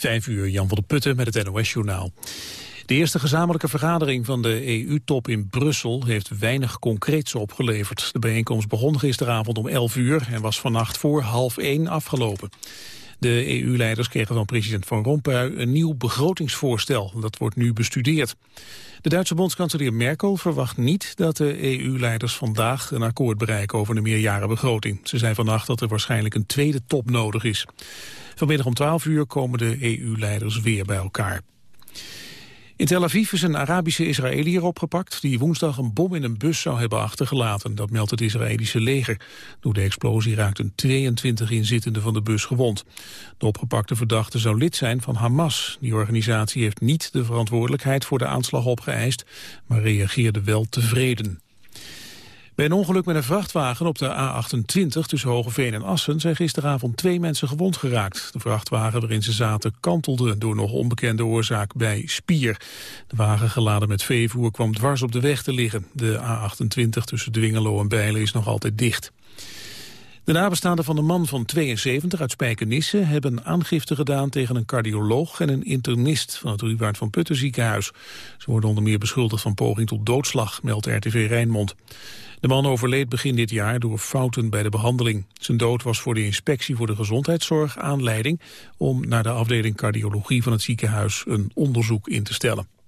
Vijf uur, Jan van der Putten met het NOS-journaal. De eerste gezamenlijke vergadering van de EU-top in Brussel heeft weinig concreets opgeleverd. De bijeenkomst begon gisteravond om 11 uur en was vannacht voor half 1 afgelopen. De EU-leiders kregen van president Van Rompuy een nieuw begrotingsvoorstel. Dat wordt nu bestudeerd. De Duitse bondskanselier Merkel verwacht niet dat de EU-leiders vandaag een akkoord bereiken over de meerjarenbegroting. Ze zei vannacht dat er waarschijnlijk een tweede top nodig is. Vanmiddag om 12 uur komen de EU-leiders weer bij elkaar. In Tel Aviv is een Arabische Israëliër opgepakt... die woensdag een bom in een bus zou hebben achtergelaten. Dat meldt het Israëlische leger. Door de explosie raakten 22 inzittenden van de bus gewond. De opgepakte verdachte zou lid zijn van Hamas. Die organisatie heeft niet de verantwoordelijkheid voor de aanslag opgeëist... maar reageerde wel tevreden. Bij een ongeluk met een vrachtwagen op de A28 tussen Hogeveen en Assen zijn gisteravond twee mensen gewond geraakt. De vrachtwagen waarin ze zaten kantelde door nog onbekende oorzaak bij Spier. De wagen geladen met veevoer kwam dwars op de weg te liggen. De A28 tussen Dwingelo en Bijlen is nog altijd dicht. De nabestaanden van de man van 72 uit Spijkenisse hebben aangifte gedaan tegen een cardioloog en een internist van het Ruwaard van Putten ziekenhuis. Ze worden onder meer beschuldigd van poging tot doodslag, meldt RTV Rijnmond. De man overleed begin dit jaar door fouten bij de behandeling. Zijn dood was voor de inspectie voor de gezondheidszorg aanleiding om naar de afdeling cardiologie van het ziekenhuis een onderzoek in te stellen.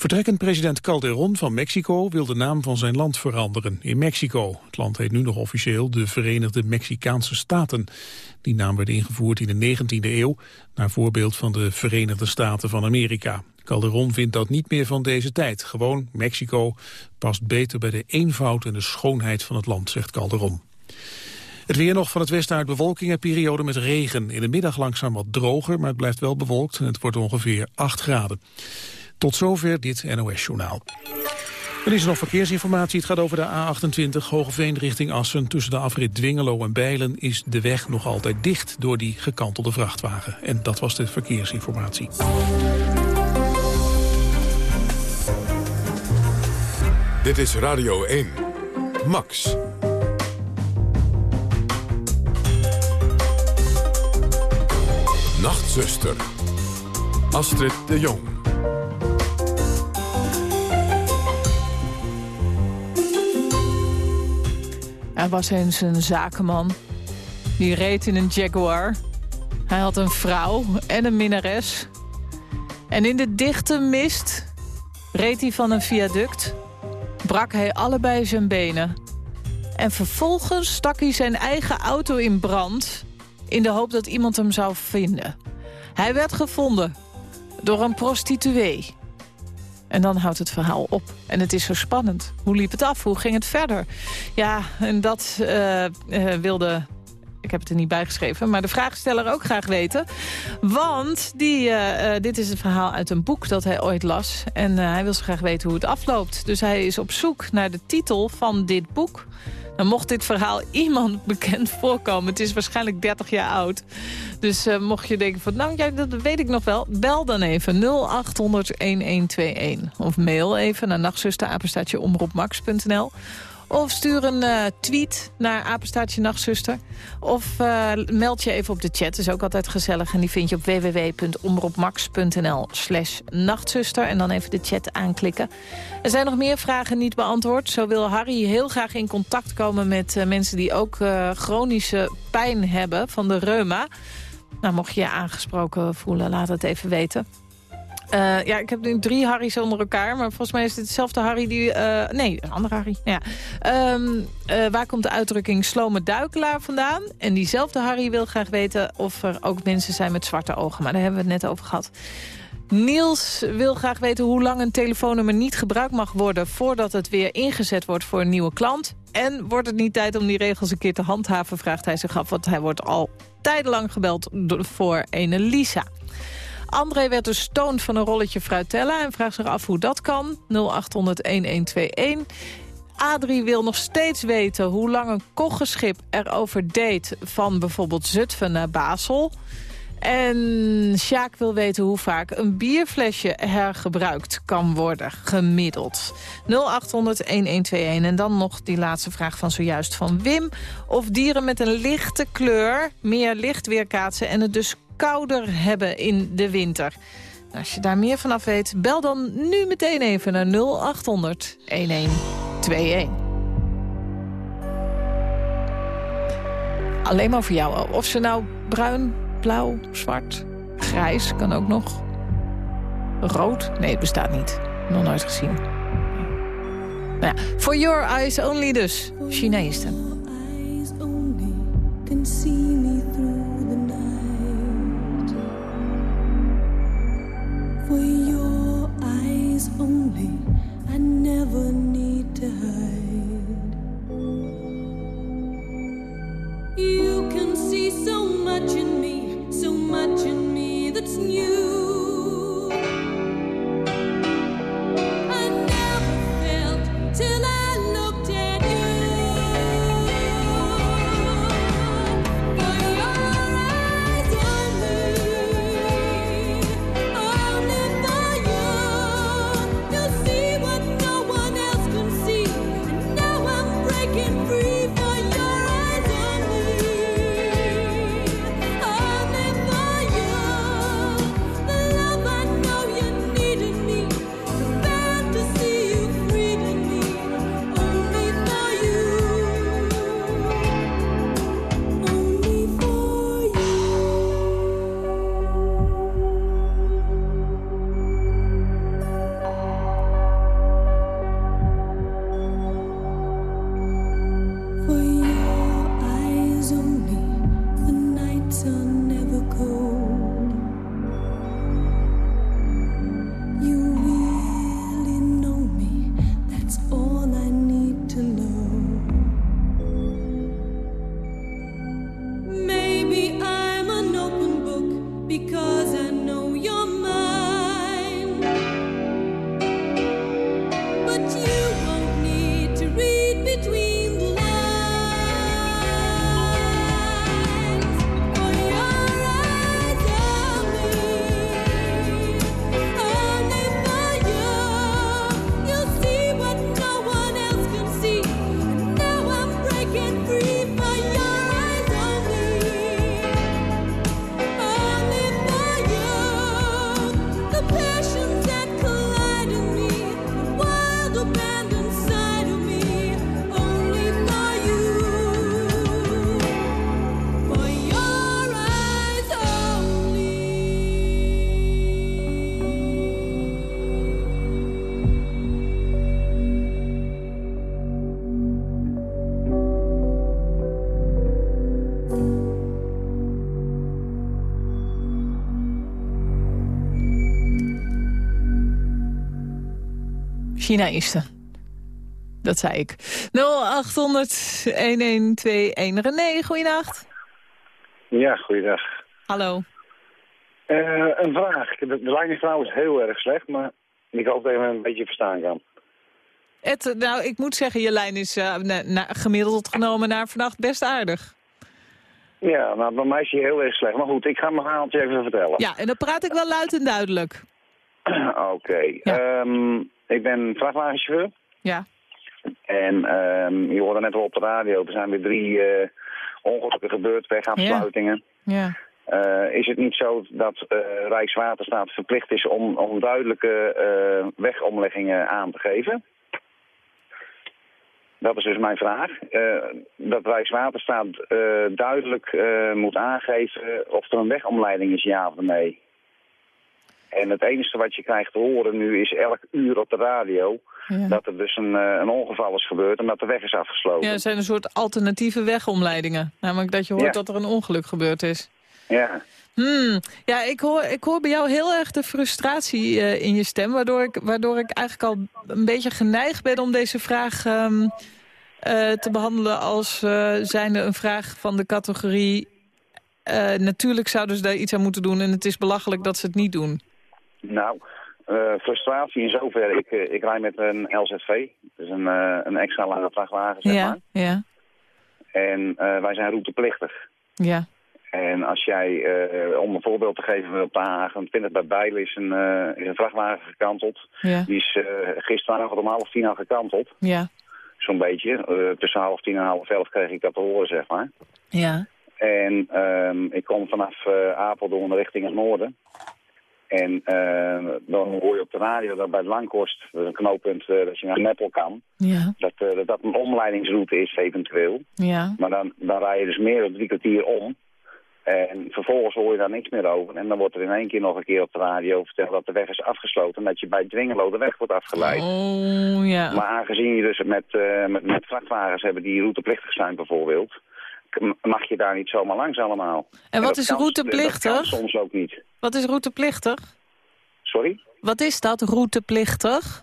Vertrekkend president Calderon van Mexico wil de naam van zijn land veranderen in Mexico. Het land heet nu nog officieel de Verenigde Mexicaanse Staten. Die naam werd ingevoerd in de 19e eeuw, naar voorbeeld van de Verenigde Staten van Amerika. Calderon vindt dat niet meer van deze tijd. Gewoon Mexico past beter bij de eenvoud en de schoonheid van het land, zegt Calderon. Het weer nog van het westen uit bewolking en periode met regen. In de middag langzaam wat droger, maar het blijft wel bewolkt en het wordt ongeveer 8 graden. Tot zover dit NOS-journaal. Er is nog verkeersinformatie. Het gaat over de A28 Hogeveen richting Assen. Tussen de afrit Dwingelo en Bijlen is de weg nog altijd dicht door die gekantelde vrachtwagen. En dat was de verkeersinformatie. Dit is Radio 1. Max. Nachtzuster. Astrid de Jong. Er was eens een zakenman. Die reed in een Jaguar. Hij had een vrouw en een minnares. En in de dichte mist reed hij van een viaduct brak hij allebei zijn benen. En vervolgens stak hij zijn eigen auto in brand... in de hoop dat iemand hem zou vinden. Hij werd gevonden door een prostituee. En dan houdt het verhaal op. En het is zo spannend. Hoe liep het af? Hoe ging het verder? Ja, en dat uh, uh, wilde ik heb het er niet bij geschreven, maar de vraagsteller ook graag weten. Want die, uh, dit is een verhaal uit een boek dat hij ooit las. En hij wil zo graag weten hoe het afloopt. Dus hij is op zoek naar de titel van dit boek. Mocht dit verhaal iemand bekend voorkomen. Het is waarschijnlijk 30 jaar oud. Dus uh, mocht je denken van, nou ja, dat weet ik nog wel. Bel dan even 0800-1121. Of mail even naar nachtzusterapenstaatje omroepmax.nl. Of stuur een uh, tweet naar Apenstaatje Nachtzuster. Of uh, meld je even op de chat, is ook altijd gezellig. En die vind je op www.omroepmax.nl slash nachtzuster. En dan even de chat aanklikken. Er zijn nog meer vragen niet beantwoord. Zo wil Harry heel graag in contact komen met uh, mensen die ook chronische pijn hebben van de reuma. Nou, mocht je je aangesproken voelen, laat het even weten. Uh, ja, ik heb nu drie Harry's onder elkaar. Maar volgens mij is dit dezelfde Harry die... Uh, nee, een andere Harry. Ja. Um, uh, waar komt de uitdrukking slome duikelaar vandaan? En diezelfde Harry wil graag weten of er ook mensen zijn met zwarte ogen. Maar daar hebben we het net over gehad. Niels wil graag weten hoe lang een telefoonnummer niet gebruikt mag worden... voordat het weer ingezet wordt voor een nieuwe klant. En wordt het niet tijd om die regels een keer te handhaven, vraagt hij zich af. Want hij wordt al tijdenlang gebeld voor ene Lisa. André werd dus stoned van een rolletje fruitella... en vraagt zich af hoe dat kan. 0800-1121. Adrie wil nog steeds weten hoe lang een koggenschip erover deed... van bijvoorbeeld Zutphen naar Basel... En Sjaak wil weten hoe vaak een bierflesje hergebruikt kan worden, gemiddeld. 0800-1121. En dan nog die laatste vraag van zojuist van Wim. Of dieren met een lichte kleur meer licht weerkaatsen en het dus kouder hebben in de winter. Als je daar meer vanaf weet, bel dan nu meteen even naar 0800 1121. Alleen maar voor jou. Of ze nou bruin, blauw, zwart, grijs, kan ook nog. Rood? Nee, het bestaat niet. Nog nooit gezien. Nou ja, For Your Eyes Only dus. China Easton. For your eyes only, China Easton. Dat zei ik. 0800 1121 René, goeienacht. Ja, goeiedag. Hallo. Eh, een vraag. De, de lijn is trouwens heel erg slecht, maar ik hoop dat je me een beetje verstaan kan. Ed, nou, ik moet zeggen, je lijn is eh, na- na- gemiddeld genomen naar vannacht best aardig. Ja, nou, bij mij is hij heel erg slecht. Maar goed, ik ga mijn verhaaltje even vertellen. Ja, en dan praat ik wel luid en duidelijk. Oké. Ja. Ehm, ik ben vrachtwagenchauffeur. Ja. En ehm, je hoorde net al op de radio, er zijn weer drie eh, ongelukken gebeurd, wegafsluitingen. Ja. Eh, is het niet zo dat eh, Rijkswaterstaat verplicht is om, om duidelijke wegomleggingen aan te geven? Dat is dus mijn vraag. Dat Rijkswaterstaat duidelijk moet aangeven of er een wegomleiding is, ja of nee. En het enige wat je krijgt te horen nu is elk uur op de radio Ja. dat er dus een, eh, een ongeval is gebeurd en dat de weg is afgesloten. Ja, er zijn een soort alternatieve wegomleidingen. Namelijk dat je hoort Ja. dat er een ongeluk gebeurd is. Ja. Hmm. Ja, ik hoor, ik hoor bij jou heel erg de frustratie eh, in je stem... Waardoor ik, waardoor ik eigenlijk al een beetje geneigd ben om deze vraag ehm, eh, te behandelen... als eh zijnde een vraag van de categorie... natuurlijk zouden ze daar iets aan moeten doen... en het is belachelijk dat ze het niet doen. Nou, eh, frustratie in zoverre. Ik, eh, ik rij met een LZV, dus een, eh, een extra lange vrachtwagen, zeg ja, maar. ja, En wij zijn routeplichtig. ja, En als jij, om een voorbeeld te geven, op de A28 bij Bijlen is een, is een vrachtwagen gekanteld. ja, Die is gisteravond om half tien al gekanteld. ja, Zo'n beetje. Tussen half tien en half elf kreeg ik dat te horen, zeg maar. ja. En ehm, ik kom vanaf Apeldoorn richting het noorden. En ehm, dan hoor je op de radio dat bij Langkorst, dat is een knooppunt eh, dat je naar Meppel kan, Ja, dat eh, dat een omleidingsroute is eventueel. ja. Maar dan, dan rij je dus meer dan drie kwartier om. En vervolgens hoor je daar niks meer over. En dan wordt er in één keer nog een keer op de radio verteld dat de weg is afgesloten. En dat je bij Dwingelo de weg wordt afgeleid. Oh, ja. Maar aangezien je dus met, eh, met, met vrachtwagens hebben die routeplichtig zijn bijvoorbeeld... mag je daar niet zomaar langs allemaal. En wat is kan- routeplichtig? Dat kan soms ook niet. Wat is routeplichtig? Sorry? Wat is dat, routeplichtig?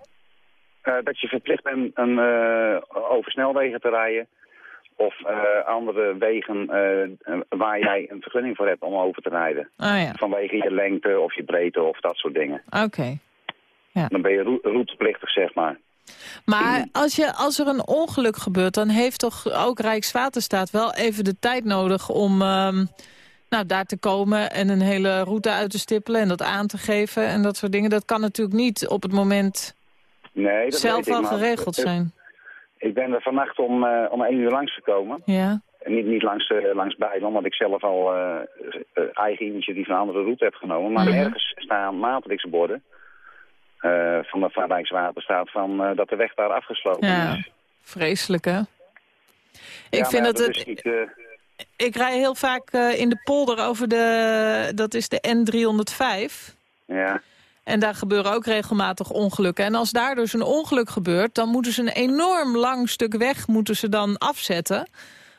Eh, dat je verplicht bent een, eh, over snelwegen te rijden... of eh, andere wegen waar jij een vergunning voor hebt om over te rijden. Ah ja, Vanwege je lengte of je breedte of dat soort dingen. oké. Dan ben je routeplichtig, zeg maar. Maar als, je, als er een ongeluk gebeurt, dan heeft toch ook Rijkswaterstaat wel even de tijd nodig om ehm, nou, daar te komen en een hele route uit te stippelen en dat aan te geven en dat soort dingen. Dat kan natuurlijk niet op het moment Nee, dat zelf al geregeld zijn. Ik ben er vannacht om, eh, om één uur langs gekomen. Ja, En niet, niet langs, eh langs Bijl, omdat ik zelf al eh, eigen initiatief een andere route heb genomen. Maar Mhm. nergens staan matrixborden eh van de van Rijkswaterstaat van eh, dat de weg daar afgesloten ja. is. vreselijk hè? Ik Ja, vind maar dat het... niet, eh, Ik rij heel vaak in de polder over de... Dat is de N305. ja, En daar gebeuren ook regelmatig ongelukken. En als daar dus een ongeluk gebeurt... dan moeten ze een enorm lang stuk weg moeten ze dan afzetten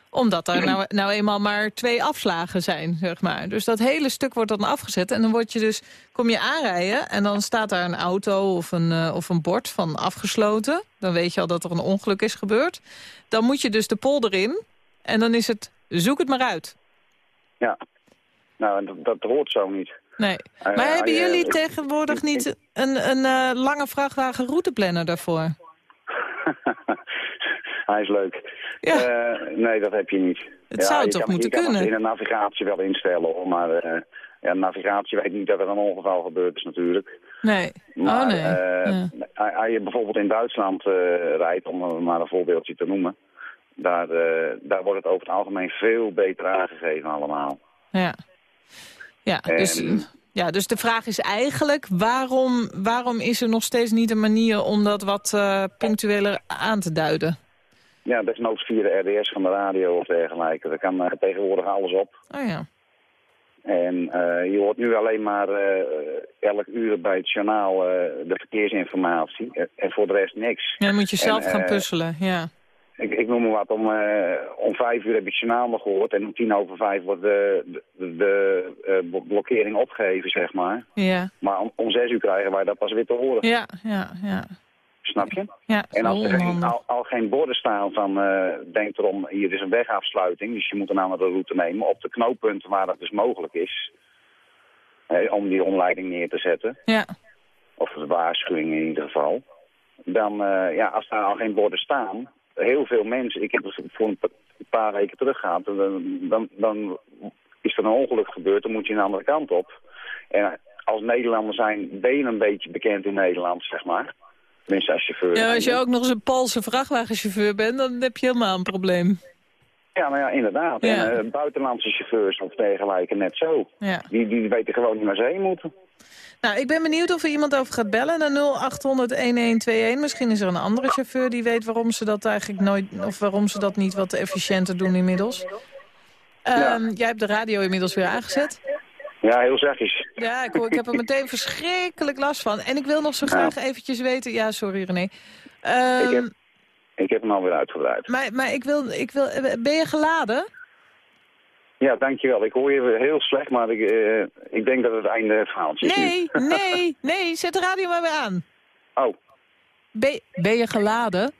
omdat er nou, nou eenmaal maar twee afslagen zijn, zeg maar. Dus dat hele stuk wordt dan afgezet. En dan word je dus, kom je aanrijden en dan staat daar een auto of een, eh, of een bord van afgesloten. Dan weet je al dat er een ongeluk is gebeurd. Dan moet je dus de polder in. En dan is het, zoek het maar uit. ja. Nou, dat, dat hoort zo niet. Nee. Eh, Maar hebben jullie tegenwoordig niet een, een eh, lange vrachtwagen routeplanner daarvoor? Hij is leuk. Ja. Eh, nee, dat heb je niet. Het zou toch kan, moeten je kan kunnen? het in de navigatie wel instellen, hoor, maar eh, ja, navigatie weet niet dat er een ongeval gebeurd is natuurlijk. Nee. Maar oh nee. eh, Ja. als- je bijvoorbeeld in Duitsland rijdt, om maar een voorbeeldje te noemen, daar, daar wordt het over het algemeen veel beter aangegeven allemaal. Ja, ja, dus, ja dus de vraag is eigenlijk... Waarom, waarom is er nog steeds niet een manier om dat wat punctueler aan te duiden? Ja, desnoods via de RDS van de radio of dergelijke. Daar kan eh, tegenwoordig alles op. Oh ja. En eh, je hoort nu alleen maar eh, elk uur bij het journaal de verkeersinformatie. En voor de rest niks. ja dan moet je zelf En, gaan puzzelen, ja. Ik, ik noem maar wat, om, om vijf uur heb je het journaal nog gehoord. En om tien over vijf wordt de, de, de blo- blokkering opgeheven, zeg maar. Ja, Maar om, om zes uur krijgen wij dat pas weer te horen. ja, ja, ja. Snap je? ja En als er geen, al, al geen borden staan van, eh, denk erom, hier is een wegafsluiting, dus je moet een andere route nemen. Op de knooppunten waar dat dus mogelijk is, om die omleiding neer te zetten, Ja, of de waarschuwing in ieder geval. Dan, eh, ja, als daar al geen borden staan, heel veel mensen, ik heb het voor een pa- een paar weken terug gehad, dan, dan is er een ongeluk gebeurd, dan moet je een andere kant op. En als Nederlander zijn, ben je een beetje bekend in Nederland, zeg maar. Tenminste, als chauffeur. ja als je ook nog eens een Poolse vrachtwagenchauffeur bent... dan heb je helemaal een probleem. Ja, nou ja, inderdaad. Ja. En, eh, buitenlandse chauffeurs of dergelijke net zo. Ja. Die, die weten gewoon niet waar ze heen moeten. Nou, ik ben benieuwd of er iemand over gaat bellen naar 0800-1121. Misschien is er een andere chauffeur die weet waarom ze dat eigenlijk nooit... of waarom ze dat niet wat efficiënter doen inmiddels. Ehm, Jij hebt de radio inmiddels weer aangezet. Ja, heel zachtjes. Ja, ik, hoor, ik heb er meteen verschrikkelijk last van. En ik wil nog zo graag eventjes weten... Ja, sorry René. Ehm, Ik heb- Ik heb hem alweer uitgebreid. maar, maar ik wil, ik wil... Ben je geladen? Ja, dankjewel. Ik hoor je weer heel slecht, maar ik, eh, ik denk dat het einde het verhaaltje is Nee, nu. nee, nee. Zet de radio maar weer aan. Oh, Ben, ben je geladen?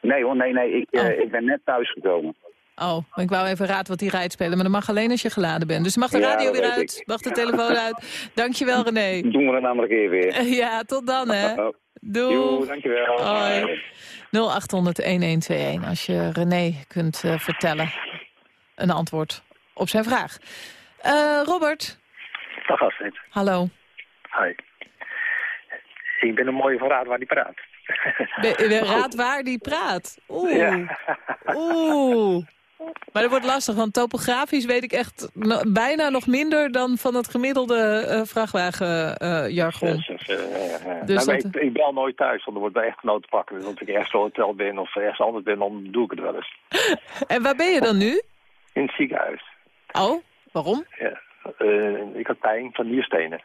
nee hoor, nee, nee. Ik, eh, Oh. ik ben net thuisgekomen. Oh, ik wou even raad wat die rijdt spelen. Maar dat mag alleen als je geladen bent. Dus mag de radio weer uit. ik. Mag de telefoon uit. Dankjewel René. Doen we een andere keer weer. Ja, tot dan hè. Oh. Doei. Dankjewel. Hoi. 0800-1121 als je René kunt eh, vertellen. Een antwoord op zijn vraag. Eh, Robert, Dag Astrid. hallo. Hi. Ik ben een mooie van Raad waar die praat. Be- be- raad waar die praat. Oeh, Ja. oeh. Maar dat wordt lastig, want topografisch weet ik echt bijna nog minder dan van het gemiddelde eh, vrachtwagenjargon. Dus, eh, ja. Dus Nou, dat- ik, ik bel nooit thuis, want er wordt bij echtgenoten pakken. Dus als ik ergens op hotel ben of ergens anders ben, dan doe ik het wel eens. En waar ben je dan nu? In het ziekenhuis. Oh, waarom? Ja. Eh, ik had pijn van nierstenen.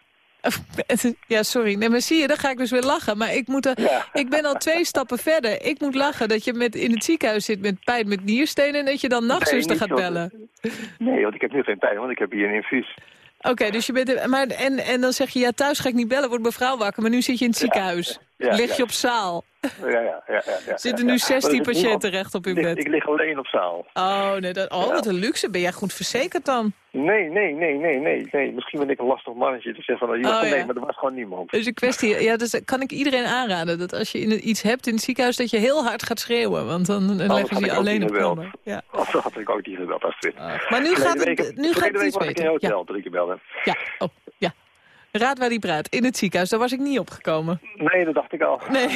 Ja, sorry. Nee, maar zie je, dan ga ik dus weer lachen. Maar ik, moet er, Ja. ik ben al twee stappen verder. Ik moet lachen dat je met, in het ziekenhuis zit met pijn met nierstenen... en dat je dan nachtzuster Nee, gaat bellen. Nee, want ik heb nu geen pijn, want ik heb hier een infuus. Oké, dus je bent... Maar, en, en dan zeg je, ja, thuis ga ik niet bellen, wordt mevrouw wakker. Maar nu zit je in het ziekenhuis. Ja, Lig je op zaal. Ja, ja, ja. ja, Zitten nu ja. 16 Maar er is patiënten recht op uw bed. ik lig alleen op zaal. Oh, nee, dat, oh, wat een luxe. Ben jij goed verzekerd dan? Nee, nee, nee, nee, nee, nee. Misschien ben ik een lastig mannetje te zeggen van, Oh, nee, ja. maar er was gewoon niemand. Dus een kwestie, ja, dus kan ik iedereen aanraden. Dat als je in, iets hebt in het ziekenhuis, dat je heel hard gaat schreeuwen. Want dan, dan had leggen ze ik je alleen op kamer. Ja. Dat had ik ook niet gebeld, Astrid. Maar nu gaat het, nu gaat het iets was ik in beter. hotel ik je belde. ja, oh, ja. Raad waar die praat. In het ziekenhuis, daar was ik niet opgekomen. Nee, dat dacht ik al. Nee.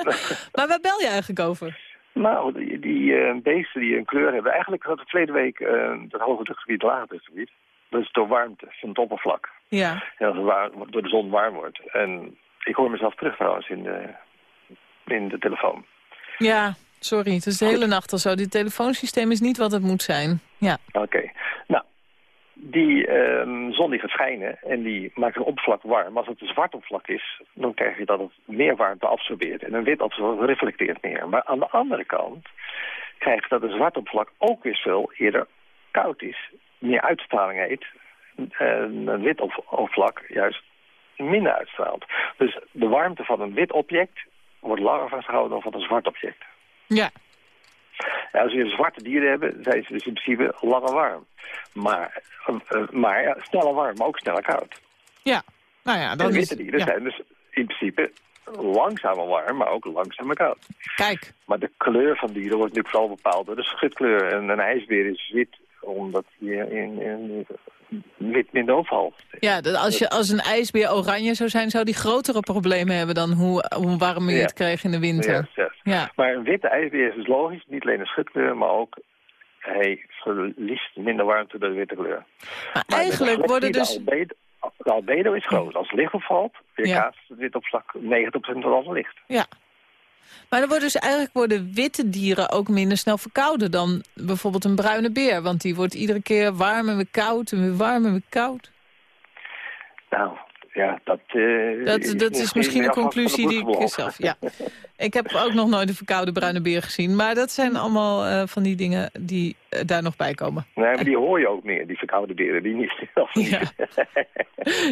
maar waar bel je eigenlijk over? Nou, die, die eh, beesten die een kleur hebben. Eigenlijk had het verleden week uh, het hoge drukgebied lager drukgebied. Dat is door warmte van het oppervlak. Ja. Ja, als het waar- door de zon warm wordt. En ik hoor mezelf terug trouwens in de, in de telefoon. Ja, sorry. Het is de hele nacht al zo. Dit telefoonsysteem is niet wat het moet zijn. Ja. Oké. Nou, die ehm, zon die gaat schijnen en die maakt een oppervlak warm. Als het een zwart oppervlak is, dan krijg je dat het meer warmte absorbeert. En een wit oppervlak reflecteert meer. Maar aan de andere kant krijg je dat een zwart oppervlak ook weer veel eerder koud is. Meer uitstraling heeft. En een wit op- oppervlak juist minder uitstraalt. Dus de warmte van een wit object wordt langer vastgehouden dan van een zwart object. Ja. Ja, als je zwarte dieren hebben, zijn ze dus in principe langer warm. Maar, eh, eh, maar ja, sneller warm, maar ook sneller koud. Ja. Nou ja, En dan is... witte dieren ja. zijn dus in principe langzamer warm, maar ook langzamer koud. Kijk. Maar de kleur van dieren wordt natuurlijk vooral bepaald door de schutkleur. En een ijsbeer is wit, omdat hij in, in, wit minder opvalt. Ja, dat als, je, als een ijsbeer oranje zou zijn, zou die grotere problemen hebben dan hoe, hoe warm je Ja. het kreeg in de winter. Yes, yes. Ja. Maar een witte ijsbeer is dus logisch, niet alleen een schutkleur, maar ook hij verliest minder warmte door de witte kleur. Maar Maar eigenlijk de worden dus... De albedo, de albedo is groot. Als het licht opvalt, weerkaatst het wit opslag 90% van al het licht. Ja. Maar dan worden dus eigenlijk worden witte dieren ook minder snel verkouden dan bijvoorbeeld een bruine beer. Want die wordt iedere keer warm en weer koud en weer warm en weer koud. Nou, ja, dat... eh, Dat, dat is misschien een conclusie die ik zelf... Ja. Ik heb ook nog nooit een verkoude bruine beer gezien. Maar dat zijn allemaal eh, van die dingen die eh, daar nog bij komen. Nee, maar die hoor je ook meer, die verkoude beren, die niet. Of niet. Ja.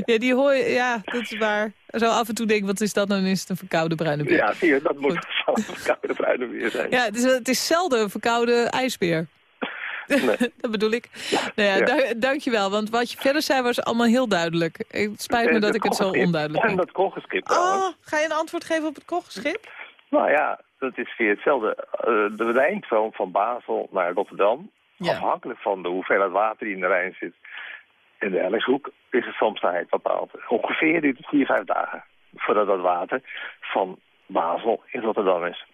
Ja, die hoor je, ja, dat is waar. Zo af en toe denk ik, wat is dat nou? Dan is het een verkoude bruine beer. Ja, zie je, dat moet zo'n verkoude bruine beer zijn. Ja, het is, het is zelden een verkoude ijsbeer. Nee. dat bedoel ik. Nou ja, Ja. da- dankjewel, want wat je verder zei was allemaal heel duidelijk. Het spijt me dat ik het zo onduidelijk En ben. dat trouwens. Oh, ga je een antwoord geven op het kochschip? Nou ja, dat is weer hetzelfde. Eh, de Rijnstroom van Basel naar Rotterdam, Ja. afhankelijk van de hoeveelheid water die in de Rijn zit en de Ellishoek, is de stroomsnelheid bepaald. Ongeveer duurt het vier, vijf dagen voordat dat water van Basel in Rotterdam is.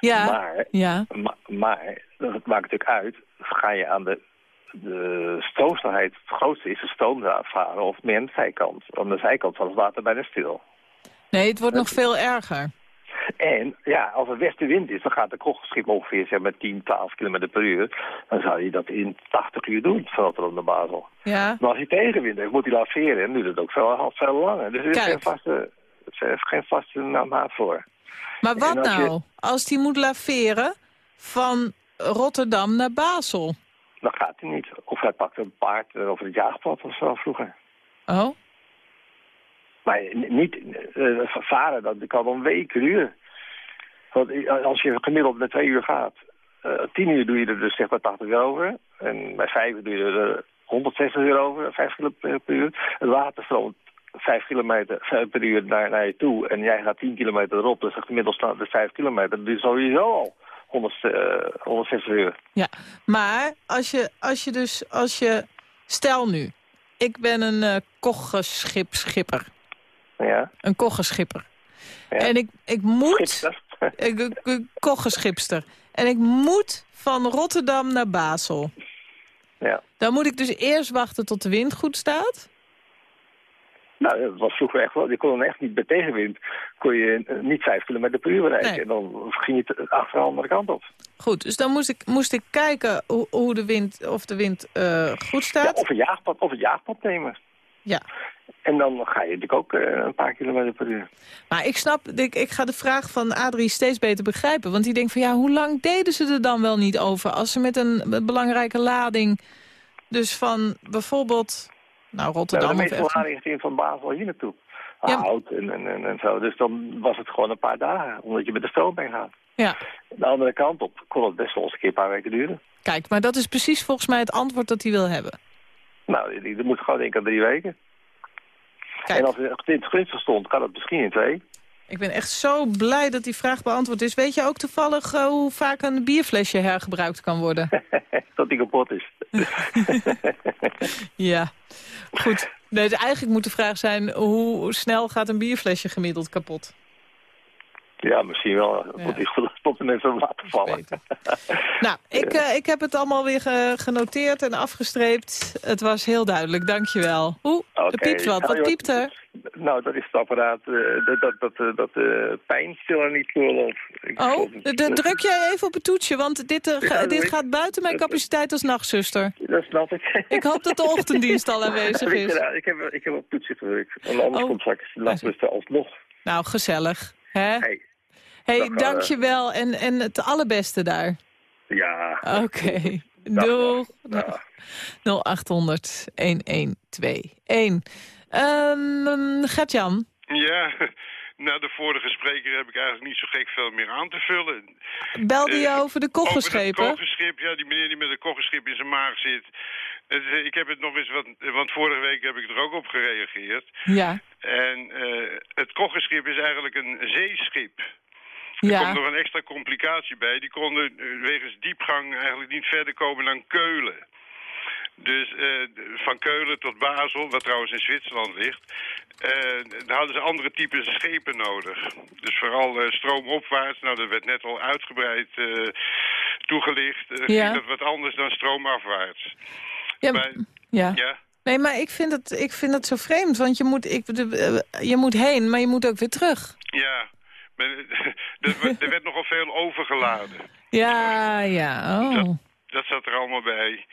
Ja, Maar, ja. ma- maar, dat maakt natuurlijk uit, ga je aan de, de het grootste is de stroom varen of meer aan de zijkant. Aan de zijkant van het water bijna stil. Nee, het wordt nog veel erger. En ja, als er westenwind is, dan gaat de kochschip ongeveer zeg maar 10, 12 km per uur. Dan zou je dat in 80 uur doen, van Rotterdam naar Basel. Ja, Maar als hij tegenwind heeft, moet hij laveren en duurt het ook veel, veel langer. Dus er is Kijk. geen vaste, er is geen vaste voor. Maar wat je- nou als die moet laveren van Rotterdam naar Basel? Dan gaat hij niet. Of hij pakt een paard eh, over het jaagpad of zo vroeger. Oh, Maar niet eh, varen, dat kan een week duren. Want als je gemiddeld met twee uur gaat, tien uur doe je er dus zeg maar 80 uur over. En bij vijf uur doe je er eh, 160 uur over, 5 kilometer per uur. Het water stroomt 5 kilometer eh, per uur naar, naar je toe. En jij gaat 10 kilometer erop, dus gemiddeld staat er 5 kilometer. Dat is sowieso al 100, eh, 160 uur. ja. Maar als je, als je dus, als je... Stel nu, ik ben een eh koggeschipschipper. Ja, Een koggeschipper. Ja. En ik, ik moet... Ik, ik. En ik moet van Rotterdam naar Basel. Ja. Dan moet ik dus eerst wachten tot de wind goed staat. Nou, dat was vroeger echt wel. Je kon dan echt niet bij tegenwind. kon je niet vijf kilometer per uur. Nee. En dan ging je achter de andere kant op. Goed, dus dan moest ik, moest ik kijken hoe, hoe de wind, of de wind eh, goed Ja, staat. of een jaagpad, of een jaagpad nemen. Ja. En dan ga je natuurlijk ook eh, een paar kilometer per uur. Maar ik snap, ik, ik ga de vraag van Adrie steeds beter begrijpen. Want die denkt van ja, hoe lang deden ze er dan wel niet over? Als ze met een belangrijke lading, dus van bijvoorbeeld, nou Ja, Rotterdam de of meeste even... ladingen ging van Basel hier naartoe. Ja. Hout en, en, en, en zo. Dus dan was het gewoon een paar dagen. Omdat je met de stoom mee gaat. Ja, De andere kant op kon het best wel eens een keer een paar weken duren. kijk, maar dat is precies volgens mij het antwoord dat hij wil hebben. Nou, dat moet gewoon denken aan drie weken. Kijk. En als het in het gunstig stond, kan het misschien in twee. Ik ben echt zo blij dat die vraag beantwoord is. Weet je ook toevallig eh, hoe vaak een bierflesje hergebruikt kan worden? dat die kapot is. ja, goed. Nee, dus eigenlijk moet de vraag zijn... hoe snel gaat een bierflesje gemiddeld kapot? ja, misschien wel. Ja. Mensen hem laten vallen. Nou, ik, eh, ik heb het allemaal weer ge- genoteerd en afgestreept. Het was heel duidelijk, dankjewel. Oeh, er Oké. piept wat. Nou, Wat joh, piept er? Nou, dat is het apparaat eh, dat, dat, dat, eh, dat de pijnstiller niet doorloopt. Ik Oh, druk jij even op het toetje, want dit, ga- dit gaat buiten mijn capaciteit als nachtzuster. Dat snap ik. Ik hoop dat de ochtenddienst al aanwezig is. nou, ik, heb, ik heb op toetsen gedrukt. En anders Oh. komt straks de alsnog. Nou, gezellig. Hè? Hey. Hey, dag, eh, dankjewel en, en het allerbeste daar. Ja. Oké, Dag, doeg. dag. 0800 1121. Um, Gert-Jan, Ja, na de vorige spreker heb ik eigenlijk niet zo gek veel meer aan te vullen. belde je Eh, over de Over het koggeschepen? koggenschip, ja, die meneer die met een koggenschip in zijn maag zit. Het, eh, ik heb het nog eens wat, want vorige week heb ik er ook op gereageerd. Ja, En eh, het koggenschip is eigenlijk een zeeschip. Er ja. komt nog een extra complicatie bij. Die konden eh, wegens diepgang eigenlijk niet verder komen dan Keulen. Dus eh, van Keulen tot Basel, wat trouwens in Zwitserland ligt, eh, daar hadden ze andere types schepen nodig. Dus vooral eh, stroomopwaarts, nou dat werd net al uitgebreid eh, toegelicht, Ja. ging dat wat anders dan stroomafwaarts. ja, Maar- ja. Ja, Nee, maar ik vind, het, ik vind het zo vreemd, want je moet, ik, de, je moet heen, maar je moet ook weer terug. ja. Er, werd- er werd nogal veel overgeladen. Ja, ja, oh. Dat zat er allemaal bij.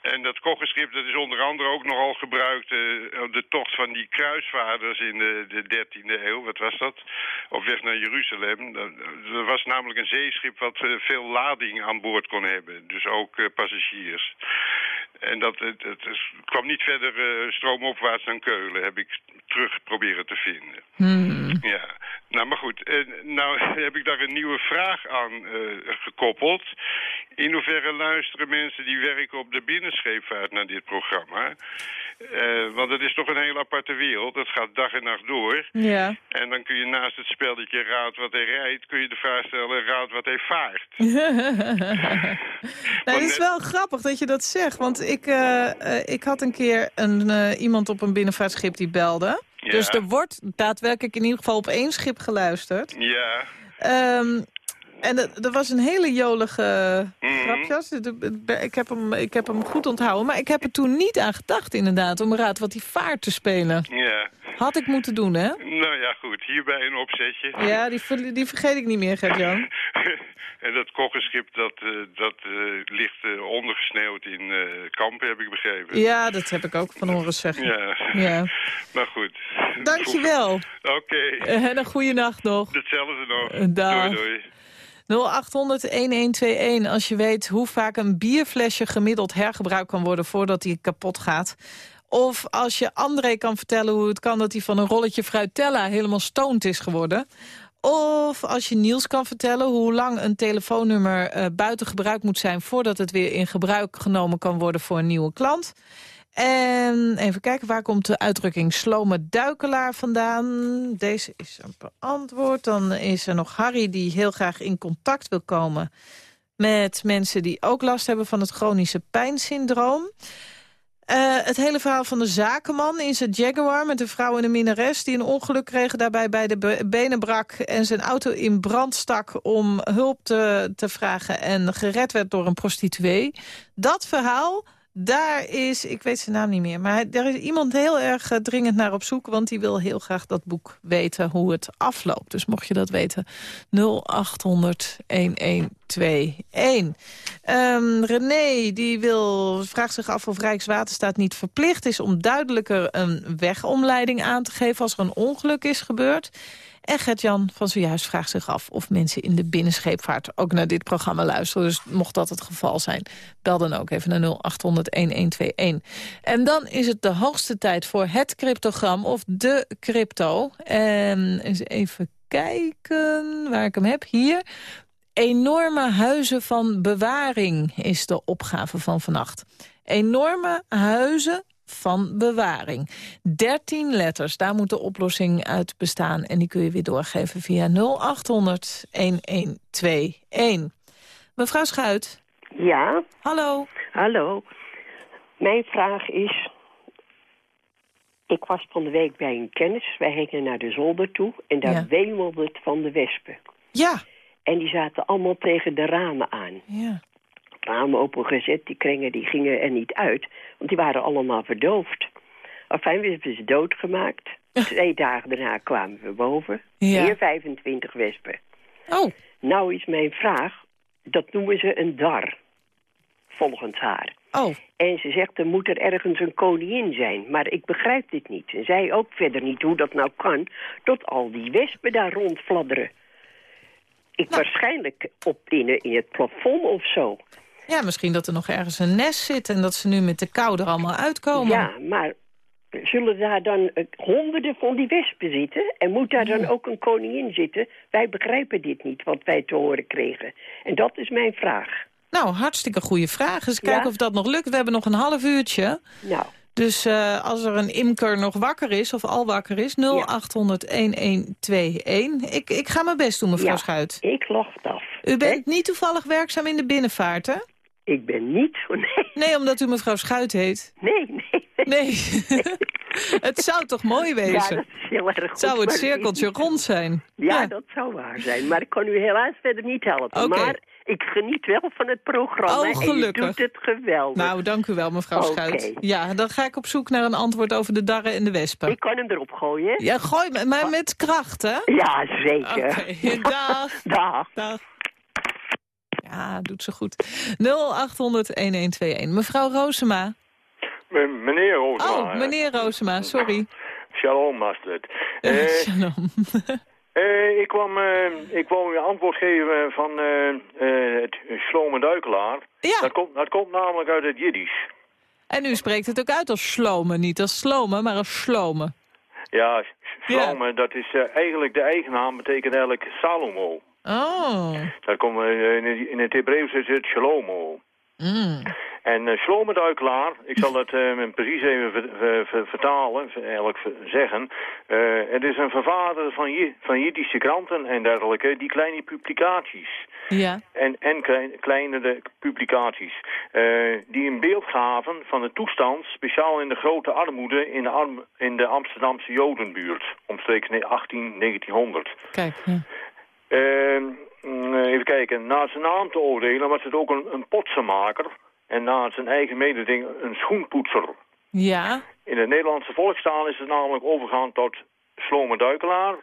En dat koggenschip dat is onder andere ook nogal gebruikt op de tocht van die kruisvaarders in de, de 13e eeuw. Wat was dat? Op weg naar Jeruzalem. Dat, dat was namelijk een zeeschip wat eh, veel lading aan boord kon hebben. Dus ook eh, passagiers. En dat het, kwam niet verder eh, stroomopwaarts dan Keulen, heb ik terug proberen te vinden. Hmm. Ja, nou maar goed. eh, nou heb ik daar een nieuwe vraag aan eh, gekoppeld. In hoeverre luisteren mensen die werken op de binnenscheepvaart naar dit programma? Want het is toch een heel aparte wereld. Dat gaat dag en nacht door. Ja. En dan kun je naast het spelletje raad wat hij rijdt... kun je de vraag stellen raad wat hij vaart. nou, het is wel grappig dat je dat zegt. Want ik, eh, eh, ik had een keer een, eh, iemand op een binnenvaartschip die belde. Ja. Dus er wordt daadwerkelijk in ieder geval op één schip geluisterd. Ja, Ehm, en er was een hele jolige Mhm. grapjas. Ik heb, hem, ik heb hem goed onthouden. Maar ik heb er toen niet aan gedacht inderdaad om raad wat die vaart te spelen. ja. Had ik moeten doen, hè? Nou ja, goed. Hierbij een opzetje. Ja, die, ver- die vergeet ik niet meer, Gert-Jan. en dat koggenschip dat, eh, dat eh, ligt eh, ondergesneeuwd in Kampen, heb ik begrepen. Ja, dat heb ik ook van horen zeggen. Ja. Ja. Maar goed. Dankjewel. Oké. En een goede nacht nog. Hetzelfde nog. Dag. Doei, doei. 0800-1121 als je weet hoe vaak een bierflesje gemiddeld hergebruikt kan worden voordat hij kapot gaat. Of als je André kan vertellen hoe het kan dat hij van een rolletje fruitella helemaal stoned is geworden. Of als je Niels kan vertellen hoe lang een telefoonnummer eh, buiten gebruik moet zijn... voordat het weer in gebruik genomen kan worden voor een nieuwe klant. En even kijken, waar komt de uitdrukking slome duikelaar vandaan? Deze is een beantwoord. Dan is er nog Harry die heel graag in contact wil komen... met mensen die ook last hebben van het chronische pijnsyndroom. Eh, het hele verhaal van de zakenman in zijn Jaguar... met een vrouw en een minnares die een ongeluk kregen... daarbij bij de be- benen brak en zijn auto in brand stak... om hulp te, te vragen en gered werd door een prostituee. Dat verhaal, daar is... ik weet zijn naam niet meer... maar daar is iemand heel erg eh, dringend naar op zoek... want die wil heel graag dat boek weten hoe het afloopt. Dus mocht je dat weten, 0800 1121. Ehm, René die wil, vraagt zich af of Rijkswaterstaat niet verplicht is... om duidelijker een wegomleiding aan te geven als er een ongeluk is gebeurd. En Gert-Jan van zojuist vraagt zich af of mensen in de binnenscheepvaart... ook naar dit programma luisteren. Dus mocht dat het geval zijn, bel dan ook even naar 0800-1121. En dan is het de hoogste tijd voor het cryptogram of de crypto. En eens even kijken waar ik hem heb. Hier. Enorme huizen van bewaring is de opgave van vannacht. Enorme huizen van bewaring. 13 letters, daar moet de oplossing uit bestaan. En die kun je weer doorgeven via 0800 1121. Mevrouw Schuit, Ja, hallo. hallo. Mijn vraag is... Ik was van de week bij een kennis. Wij gingen naar de zolder toe en daar Ja. wemelde het van de wespen. Ja, En die zaten allemaal tegen de ramen aan. ja. Ramen opengezet, die kringen die gingen er niet uit. Want die waren allemaal verdoofd. Enfin, we hebben ze doodgemaakt. Twee dagen daarna kwamen we boven. Ja. Weer 25 wespen. Oh, Nou is mijn vraag, dat noemen ze een dar. Volgens haar. oh. En ze zegt, er moet er ergens een koningin zijn. Maar ik begrijp dit niet. En zij ook verder niet hoe dat nou kan... tot al die wespen daar rondfladderen. Ik Nou. waarschijnlijk op in, in het plafond of zo. Ja, misschien dat er nog ergens een nest zit... en dat ze nu met de kou er allemaal uitkomen. Ja, maar zullen daar dan eh, honderden van die wespen zitten? En moet daar dan ook een koningin zitten? Wij begrijpen dit niet, wat wij te horen kregen. En dat is mijn vraag. Nou, hartstikke goede vraag. Eens kijken Ja? of dat nog lukt. We hebben nog een half uurtje. Nou, Dus eh, als er een imker nog wakker is, of al wakker is... 0800-1121. Ik, ik ga mijn best doen, mevrouw Ja. Schuit. ik locht af. U bent niet toevallig werkzaam in de binnenvaart, hè? Ik ben niet... Nee, Nee, omdat u mevrouw Schuit heet. nee, nee. Nee. het zou toch mooi Ja, wezen? dat is heel erg goed. zou het cirkeltje rond zijn? Ja, dat zou waar zijn. Maar ik kan u helaas verder niet helpen. Maar ik geniet wel van het programma. Oh, gelukkig. doet het geweldig. Nou, dank u wel, mevrouw. Schuit. Ja, dan ga ik op zoek naar een antwoord over de darren en de wespen. ik kan hem erop gooien. Ja, gooi maar met kracht, hè? Ja, zeker. Oké, dag. Dag. Dag. Ja, doet ze goed. 0800-1121. Mevrouw Roosema. M- Meneer Roosma. Oh, meneer Roosema, sorry. Shalom, Astrid. Eh, Eh, Shalom. eh, ik, kwam, eh, ik wou u antwoord geven van eh, het slome duikelaar. Ja. Dat, komt, dat komt namelijk uit het Jiddisch. En u spreekt het ook uit als slome. Niet als slome, maar als slome. Ja, slome, dat is eigenlijk de eigenaam, betekent eigenlijk Salomo. Oh. Dat komt, eh, in, het- Hebreeuws is het Shalomo. Mm. En uh, slome duikelaar, ik zal dat eh, precies even ver- ver- ver- vertalen, ver- eigenlijk ver- zeggen. Eh, het is een vervaardiger van, van Jiddische kranten en dergelijke, die kleine publicaties. Ja. En, en klein, kleinere publicaties. eh, die een beeld gaven van de toestand, speciaal in de grote armoede in de, arm- in de Amsterdamse Jodenbuurt. Omstreeks ne- 18, 1900. Kijk. Ja. Eh, mm, even kijken, na zijn naam te oordelen was het ook een, een potsenmaker. En na zijn eigen mededing een schoenpoetser. Ja. In de Nederlandse volkstaal is het namelijk overgegaan tot slome duikelaar.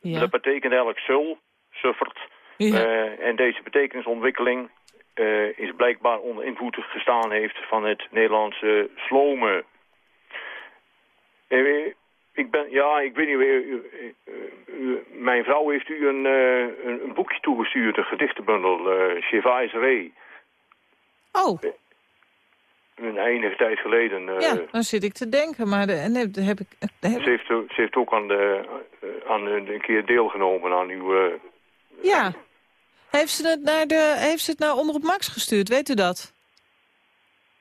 Ja. Dat betekent eigenlijk sul, suffert. Ja. Eh, en deze betekenisontwikkeling eh, is blijkbaar onder invloed gestaan heeft van het Nederlandse slome. Eh, ik ben, ja, ik weet niet, u- u- u- u- mijn vrouw heeft u een, eh, een, een boekje toegestuurd, een gedichtenbundel, eh Shiva Ray. Oh, Een enige tijd geleden. eh, ja, dan zit ik te denken. Maar de, en heb, heb ik... Heb, Ze heeft, ze heeft ook aan, de, eh, aan een, keer deelgenomen aan uw... eh, ja. Heeft ze, het naar de, heeft ze het naar Omroep Max gestuurd? Weet u dat?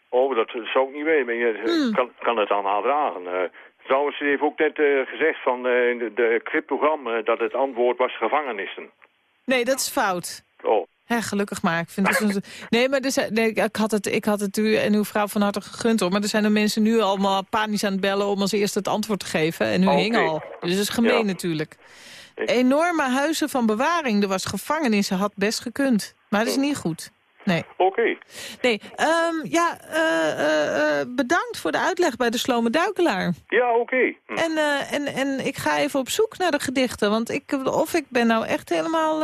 Oh, dat zou ik niet weten, maar je Hmm. kan, kan het aan haar dragen. Trouwens, ze heeft ook net eh, gezegd van eh, de, de cryptogram eh, dat het antwoord was gevangenissen. Nee, dat is fout. Oh, Hè, gelukkig maar. Ik vind het nee, maar er zijn, nee, ik, had het, ik had het u en uw vrouw van harte gegund hoor. Maar er zijn er mensen nu allemaal panisch aan het bellen om als eerste het antwoord te geven. En u Oké. hing al. Dus dat is gemeen Ja. natuurlijk. Enorme huizen van bewaring. Er was gevangenissen, had best gekund. Maar dat is niet goed. Nee. Oké. Nee, ehm, ja, eh, eh, eh, bedankt voor de uitleg bij de Slome Duikelaar. Ja, oké. Hm. En, en, en ik ga even op zoek naar de gedichten. Want ik, of ik ben nou echt helemaal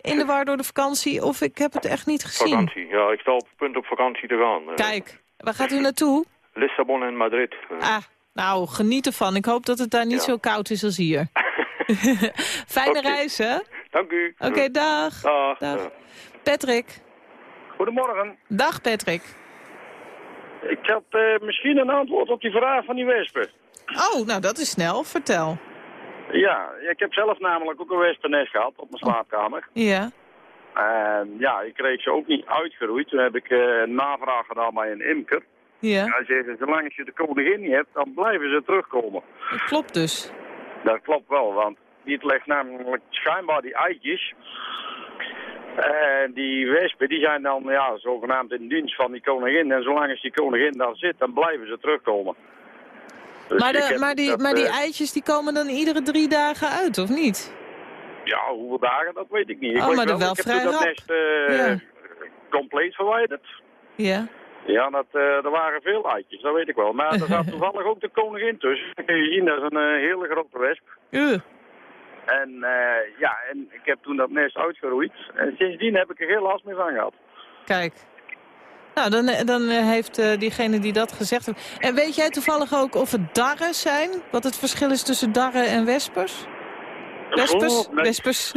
in de war door de vakantie... of ik heb het echt niet gezien. Vakantie. Ja, ik sta op het punt op vakantie te gaan. Kijk, waar gaat u naartoe? Lissabon en Madrid. Ah, nou, geniet ervan. Ik hoop dat het daar niet Ja. zo koud is als hier. Fijne Oké. reis, hè? Dank u. Oké, dag. Dag. Patrick. Goedemorgen. Dag, Patrick. Ik had eh, misschien een antwoord op die vraag van die wespen. Oh, nou, dat is snel. Vertel. Ja, ik heb zelf namelijk ook een wespennest gehad op mijn slaapkamer. Ja. En ja, ik kreeg ze ook niet uitgeroeid. Toen heb ik eh, een navraag gedaan bij een imker. Ja, Hij zegt, zolang je de koningin niet hebt, dan blijven ze terugkomen. dat klopt dus. Dat klopt wel, want die legt namelijk schijnbaar die eitjes. En die wespen die zijn dan ja, zogenaamd in dienst van die koningin. En zolang als die koningin daar zit, dan blijven ze terugkomen. Dus maar, de, heb maar, die, dat, maar die eh, eitjes die komen dan iedere drie dagen uit, of niet? Ja, hoeveel dagen, dat weet ik niet. Ik Oh, maar dan wel ik heb vrij toen dat nest eh, Ja. compleet verwijderd. Ja. Ja, dat, eh, er waren veel eitjes, dat weet ik wel. Maar er zat toevallig ook de koningin tussen. Je zien, dat is een eh, hele grote wesp. En eh, ja, en ik heb toen dat nest uitgeroeid. En sindsdien heb ik er geen last meer van gehad. Kijk. Nou, dan, eh, dan eh, heeft diegene die dat gezegd heeft... En weet jij toevallig ook of het darren zijn? Wat het verschil is tussen darren en wespers? Wespers? Oh, nee. Wespers.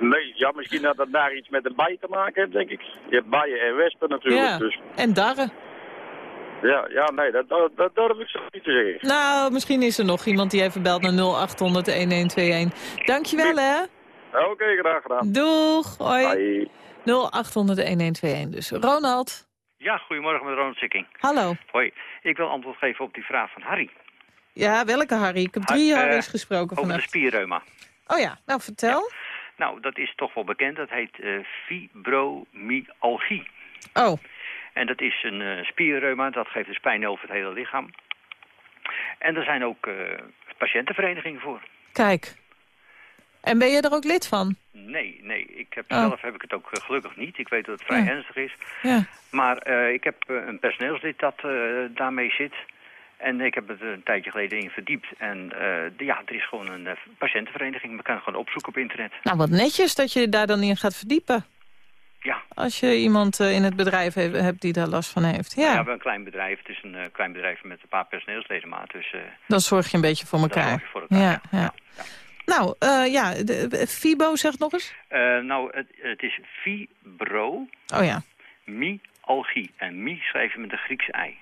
Nee, ja, misschien dat dat daar iets met de bij te maken heeft, denk ik. Je hebt bijen en wespen natuurlijk. ja. Dus En darren. Ja, ja nee, dat, dat, dat durf ik zo niet te zeggen. Nou, misschien is er nog iemand die even belt naar 0800-1121. Dankjewel, hè. Oké, graag gedaan. Doeg. Hoi. Bye. 0800-1121 dus. Ronald. Ja, goedemorgen met Ronald Sikking. Hallo. Hoi, ik wil antwoord geven op die vraag van Harry. Ja, welke Harry? Ik heb drie eh, Harry's gesproken Over de spierreuma. Oh ja, nou vertel. Nou, dat is toch wel bekend. Dat heet eh, fibromyalgie. Oh, En dat is een eh, spierreuma, dat geeft dus pijn over het hele lichaam. En er zijn ook eh, patiëntenverenigingen voor. kijk. En ben je er ook lid van? Nee, nee, ik heb, Oh. zelf heb ik het ook eh, gelukkig niet. Ik weet dat het vrij Ja. ernstig is. Ja. Maar ik heb een personeelslid dat daarmee zit. En ik heb het een tijdje geleden in verdiept. En de- ja, er is gewoon een patiëntenvereniging. We kunnen gewoon opzoeken op internet. Nou, wat netjes dat je daar dan in gaat verdiepen. Ja. Als je iemand eh, in het bedrijf he- hebt die daar last van heeft. Ja. we hebben een klein bedrijf. Het is een eh, klein bedrijf met een paar personeelsleden. Dus, eh, dan zorg je een beetje voor dan elkaar. zorg je voor elkaar. Ja, ja. Nou, ja, de, Fibo zegt nog eens. Nou, het, het is fibromyalgie. Oh ja. En mi schrijf je met een Grieks ei.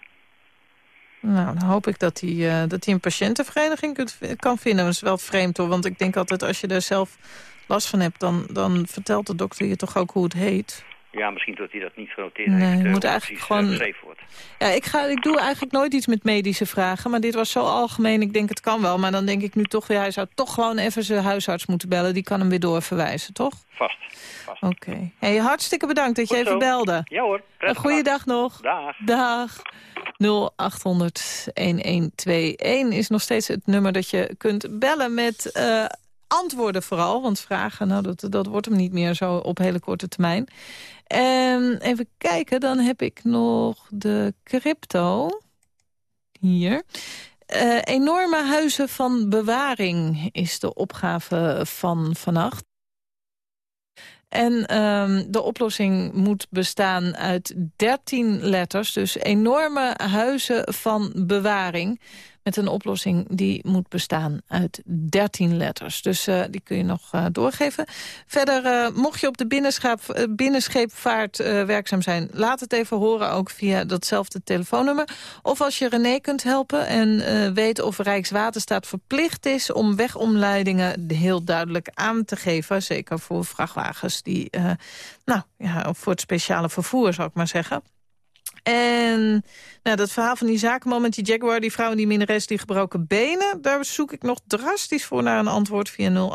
Nou, dan hoop ik dat hij, dat een patiëntenvereniging kunt, kan vinden. Dat is wel vreemd hoor, want ik denk altijd als je er zelf last van hebt... dan, dan vertelt de dokter je toch ook hoe het heet. Ja, misschien dat hij dat niet genoteerd Nee, heeft. je eh, moet eigenlijk eh, gewoon- wordt. Ja, ik, ga, ik doe eigenlijk nooit iets met medische vragen. Maar dit was zo algemeen, ik denk het kan wel. Maar dan denk ik nu toch weer, hij zou toch gewoon even zijn huisarts moeten bellen. Die kan hem weer doorverwijzen, toch? Vast. Oké. Hey, hartstikke bedankt dat je even zo. belde. Ja hoor. Een goede dag nog. Dag. Dag. 0800-1121 is nog steeds het nummer dat je kunt bellen met eh, antwoorden vooral. Want vragen, nou, dat, dat wordt hem niet meer zo op hele korte termijn. En even kijken, dan heb ik nog de crypto. Hier. Eh, enorme huizen van bewaring is de opgave van vannacht. En ehm, de oplossing moet bestaan uit 13 letters. Dus enorme huizen van bewaring. Met een oplossing die moet bestaan uit 13 letters. Dus eh, die kun je nog eh, doorgeven. Verder, eh, mocht je op de binnenscheep, binnenscheepvaart werkzaam zijn... laat het even horen, ook via datzelfde telefoonnummer. Of als je René kunt helpen en weet of Rijkswaterstaat verplicht is... om wegomleidingen heel duidelijk aan te geven. Zeker voor vrachtwagens die... nou, ja, voor het speciale vervoer, zou ik maar zeggen. En nou, dat verhaal van die zakenman met die Jaguar, die vrouw en die minnares, die gebroken benen. Daar zoek ik nog drastisch voor naar een antwoord via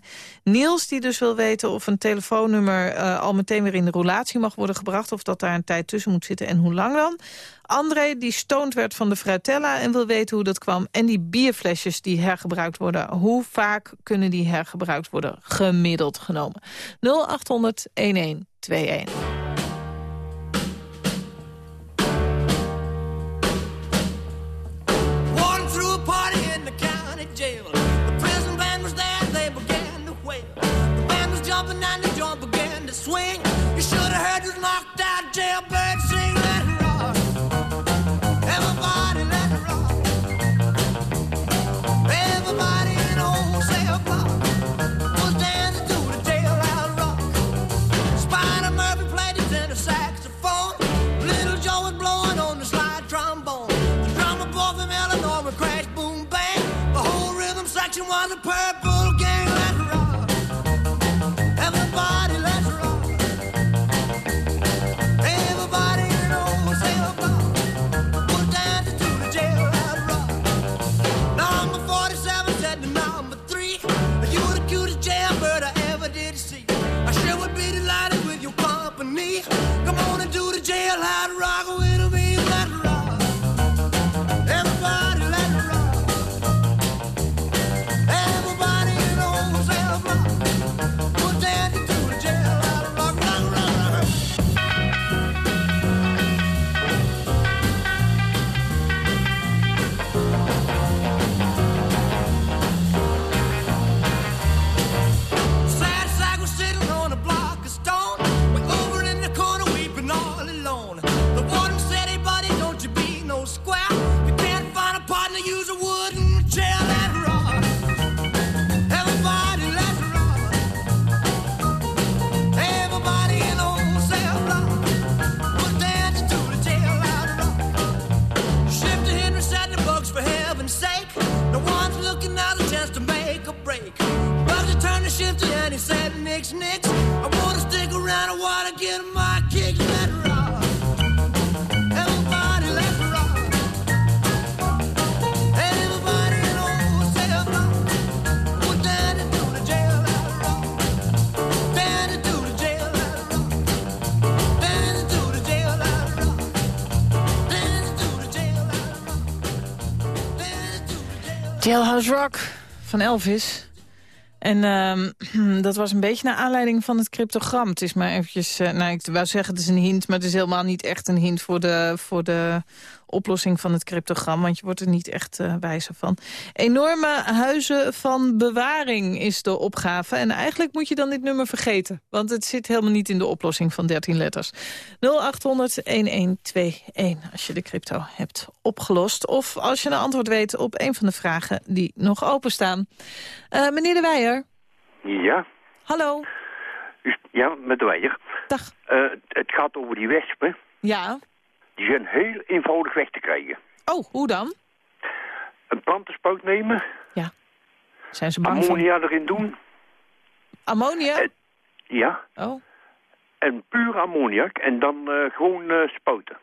0800-1121. Niels, die dus wil weten of een telefoonnummer eh, al meteen weer in de roulatie mag worden gebracht. Of dat daar een tijd tussen moet zitten en hoe lang dan. André, die stoned werd van de Fratella en wil weten hoe dat kwam. En die bierflesjes die hergebruikt worden. Hoe vaak kunnen die hergebruikt worden gemiddeld genomen? 0800 jumping and the joint began to swing. You should have heard this knocked out jailbird Jailhouse Rock van Elvis. En ehm, dat was een beetje naar aanleiding van het cryptogram. Het is maar eventjes, eh, nou ik wou zeggen het is een hint... maar het is helemaal niet echt een hint voor de, voor de oplossing van het cryptogram. Want je wordt er niet echt eh, wijzer van. Enorme huizen van bewaring is de opgave. En eigenlijk moet je dan dit nummer vergeten. Want het zit helemaal niet in de oplossing van 13 letters. 0800-1121 als je de crypto hebt opgelost. Of als je een antwoord weet op een van de vragen die nog openstaan. Eh meneer De Weijer, Ja, hallo. ja met de Weijer. Dag. Eh, het gaat over die wespen. Ja. Die zijn heel eenvoudig weg te krijgen. Oh, hoe dan? Een plantenspuit nemen, Zijn ze bang ammonia erin doen. ammonia? Ja. Oh. En puur ammoniak en dan eh, gewoon eh, spuiten.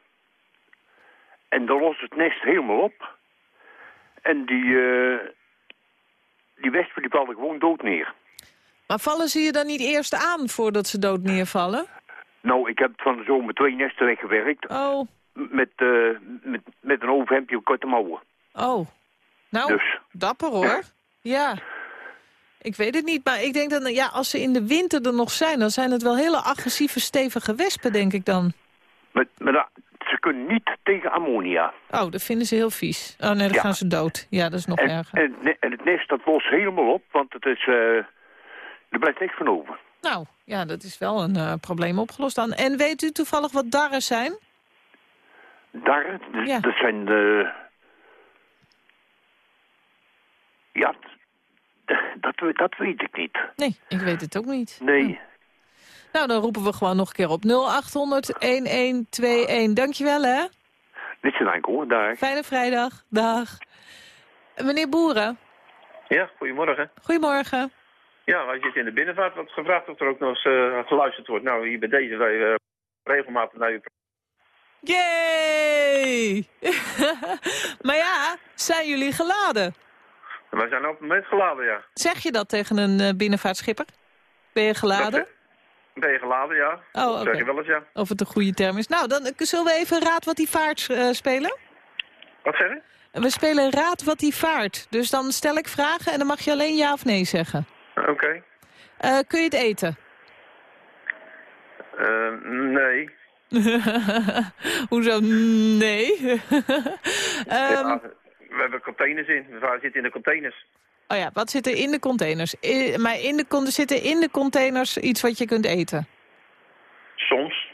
En dan lost het nest helemaal op. En die, eh, die wespen die vallen gewoon dood neer. Maar vallen ze je dan niet eerst aan voordat ze dood neervallen? Nou, ik heb van de zomer twee nesten weggewerkt. Oh. Met, eh, met, met een overhemdje op korte mouwen. Oh. Nou, Dus. dapper hoor. Ja. Ik weet het niet, maar ik denk dat ja, als ze in de winter er nog zijn... dan zijn het wel hele agressieve, stevige wespen, denk ik dan. Met, met, dat- ze kunnen niet tegen ammonia. Oh, dat vinden ze heel vies. Oh nee, dan Ja. gaan ze dood. Ja, dat is nog En, erger. en, en het nest dat lost helemaal op, want het is, eh, er blijft niks van over. Nou, ja, dat is wel een eh, probleem opgelost dan. En weet u toevallig wat darren zijn? Daar, dus, Ja. dat zijn de... Ja, dat, dat weet ik niet. Nee, ik weet het ook niet. Nee. Nou, dan roepen we gewoon nog een keer op 0800-1121. Dankjewel, hè. Niet zo dank hoor, daar. Fijne vrijdag. Dag. Meneer Boeren, Ja, goedemorgen. goedemorgen. Ja, wij zitten in de binnenvaart. Wat gevraagd of er ook nog eens eh, geluisterd wordt. Nou, hier bij deze, wij eh, regelmatig naar u. Yay! maar ja, zijn jullie geladen? Wij zijn op het moment geladen, ja. Zeg je dat tegen een eh, binnenvaartschipper? Ben je geladen? Ben je geladen, ja. Oh. Zeg je wel eens, ja. Of het een goede term is. Nou, dan eh, zullen we even Raad wat die vaart eh, spelen? Wat zeg je? We spelen Raad wat die vaart. Dus dan stel ik vragen en dan mag je alleen ja of nee zeggen. Oké. Kun je het eten? Nee. Hoezo nee? Ja, we hebben containers in. We zitten in de containers. oh ja, wat zit er in de containers? I- maar in de, con- zit er in de containers iets wat je kunt eten? Soms.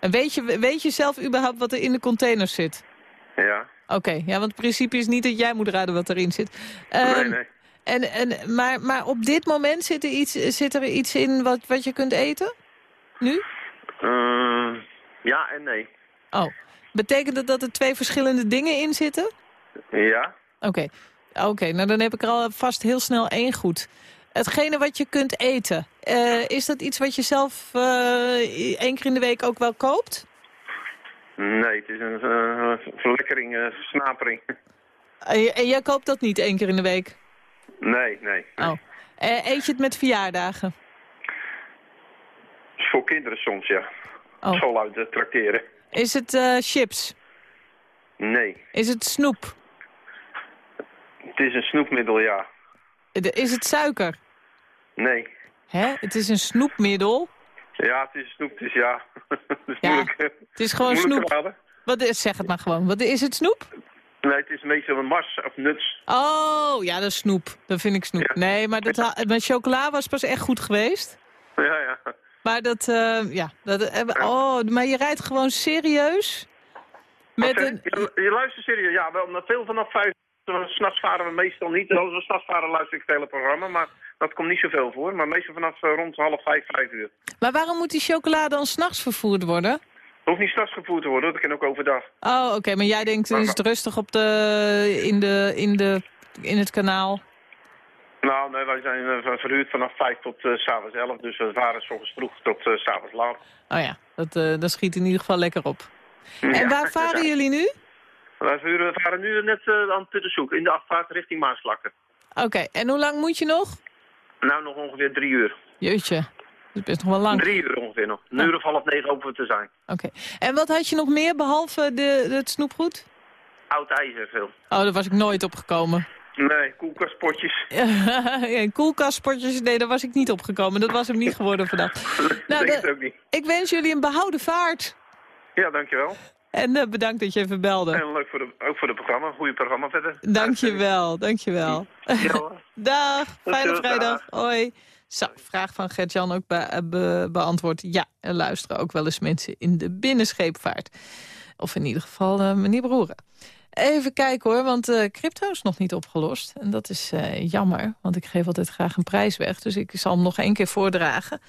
En weet je, weet je zelf überhaupt wat er in de containers zit? Ja. Oké, ja, want het principe is niet dat jij moet raden wat erin zit. Ehm, nee, nee. En, en, maar, maar op dit moment zit er iets, zit er iets in wat, wat je kunt eten? Nu? Eh, ja en nee. Oh, betekent dat dat er twee verschillende dingen in zitten? Ja. Oké, Oké, nou dan heb ik er al vast heel snel één goed. Hetgene wat je kunt eten, eh, is dat iets wat je zelf eh, één keer in de week ook wel koopt? Nee, het is een eh, verlekkering, eh, versnapering. En, jij koopt dat niet één keer in de week? Nee, nee. Oh. Eet je het met verjaardagen? voor kinderen soms, ja. Oh. School uit te trakteren. Is het eh, chips? Nee. Is het snoep? Het is een snoepmiddel, ja. De- Is het suiker? Nee. Hè? Het is een snoepmiddel. Ja, het is snoep, dus ja. het is Ja, moeilijk. Het is gewoon moeilijk snoep. Wat is, zeg het maar gewoon. Wat is het snoep? Nee, het is meestal een mars of nuts. Oh, ja, dat is snoep. Dat vind ik snoep. Nee, maar dat, met chocola was pas echt goed geweest. Ja, ja. Maar dat, eh, ja. Dat, eh, oh, maar je rijdt gewoon serieus? Met een, eh, je, je luistert serieus, ja, wel, veel vanaf vijf. S'nachts varen we meestal niet. Als we s'nachts varen luister ik het hele programma, maar dat komt niet zoveel voor. Maar meestal vanaf eh, rond half vijf, vijf uur. maar waarom moet die chocola dan s'nachts vervoerd worden? Hoeft niet s'nachts gevoerd te worden, dat kan ook overdag. Oh, oké. maar jij denkt, is het rustig op de, in, de, in, de, in het kanaal? Nou, nee, wij zijn eh, verhuurd vanaf vijf tot s s'avonds elf. Dus we varen s ochtends vroeg tot s s'avonds laat. Oh ja, dat, eh, dat schiet in ieder geval lekker op. En waar varen jullie nu? Wij vuren- varen nu net eh, aan Puttenzoek in de afvaart richting Maasvlakte. Oké, en hoe lang moet je nog? Nou, nog ongeveer drie uur. Jeetje, dat is best nog wel lang. Drie uur ongeveer nog. Een uur of half negen hopen we te zijn. Oké. En wat had je nog meer behalve de, het snoepgoed? Oud ijzer veel. Oh, daar was ik nooit opgekomen. Nee, koelkastpotjes. Ja, koelkastpotjes, nee, daar was ik niet opgekomen. Dat was hem niet geworden vandaag. Nou, de- het ook niet. ik wens jullie een behouden vaart. Ja, dankjewel. En eh, bedankt dat je even belde. En leuk voor de, ook voor het programma. Goeie programma verder. Dankjewel, dankjewel. Dag, fijne vrijdag. Hoi. Zo, vraag van Gert-Jan ook be- be- beantwoord. Ja, er luisteren ook wel eens mensen in de binnenscheepvaart. Of in ieder geval eh, meneer Broeren. Even kijken hoor, want eh, crypto is nog niet opgelost. En dat is eh, jammer, want ik geef altijd graag een prijs weg. Dus ik zal hem nog één keer voordragen.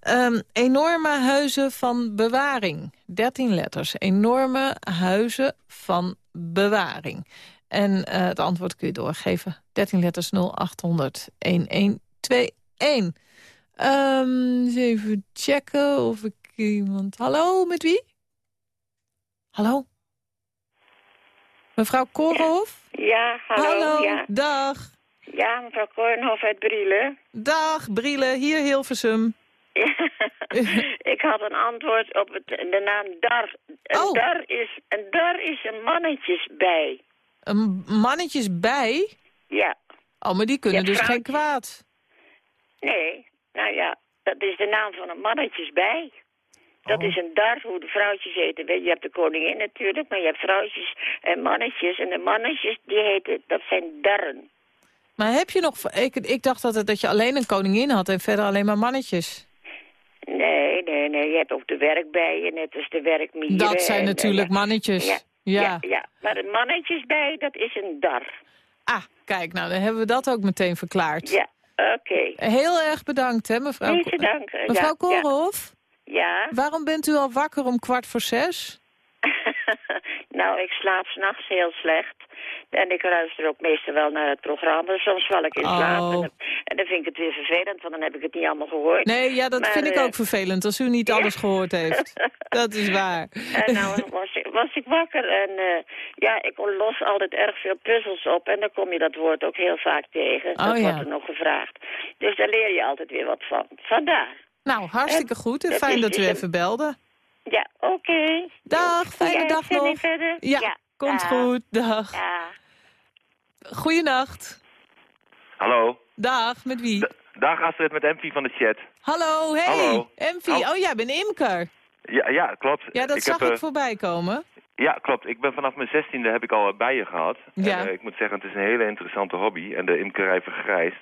Ehm, enorme huizen van bewaring. 13 letters. Enorme huizen van bewaring. En eh, het antwoord kun je doorgeven. 13 letters 0800 1121. Ehm, even checken of ik iemand... Hallo, met wie? Hallo? Mevrouw Korenhof? Ja, hallo. Ja. dag. ja, mevrouw Koornhof uit Brielen. Dag, Brielle, hier Hilversum. ik had een antwoord op het, de naam Dar. Een, Oh. dar is, een dar is een mannetjesbij. Een mannetjes bij? Ja. Oh, maar die kunnen Ja, dus geen kwaad. Nee, nou ja, dat is de naam van een mannetjesbij. Dat Oh. is een dar, hoe de vrouwtjes eten. Je hebt de koningin natuurlijk, maar je hebt vrouwtjes en mannetjes. En de mannetjes, die heten, dat zijn darren. Maar heb je nog... Ik, ik dacht altijd dat je alleen een koningin had en verder alleen maar mannetjes. Nee, nee, nee, je hebt ook de werkbijen, net als de werkmieren. Dat zijn en, natuurlijk mannetjes. Ja, Ja. ja, ja. Maar een mannetjesbij, dat is een dar. Ah, kijk, nou, dan hebben we dat ook meteen verklaard. Ja, oké. Heel erg bedankt, hè, mevrouw... Ja, Mevrouw ja. Korenhof? Ja. Waarom bent u al wakker om kwart voor zes? Nou, ik slaap s'nachts heel slecht. En ik luister ook meestal wel naar het programma. Soms val ik in slaap. Oh. En, dan- en dan vind ik het weer vervelend, want dan heb ik het niet allemaal gehoord. Nee, ja, dat Maar, vind ik eh, ook vervelend als u niet alles gehoord heeft. Dat is waar. En nou was ik, was ik wakker en eh, ja, ik los altijd erg veel puzzels op. En dan kom je dat woord ook heel vaak tegen. Oh, dat ja. wordt er nog gevraagd. Dus daar leer je altijd weer wat van. Vandaar. Nou, hartstikke goed. En fijn dat u even belde. Ja, oké. Dag, fijne dag nog. verder. Ja, komt dag. goed. Dag. Goeienacht. Hallo. Dag, met wie? Dag Astrid met Empie van de chat. Hallo, hey. Hallo. Emfie. Oh. Jij bent imker. Ja, ja klopt. Ja, dat zag heb, ik eh, voorbij komen. Ja, klopt. Ik ben vanaf mijn zestiende heb ik al bijen gehad. Ja. En, eh, ik moet zeggen, het is een hele interessante hobby. En de imkerij vergrijst.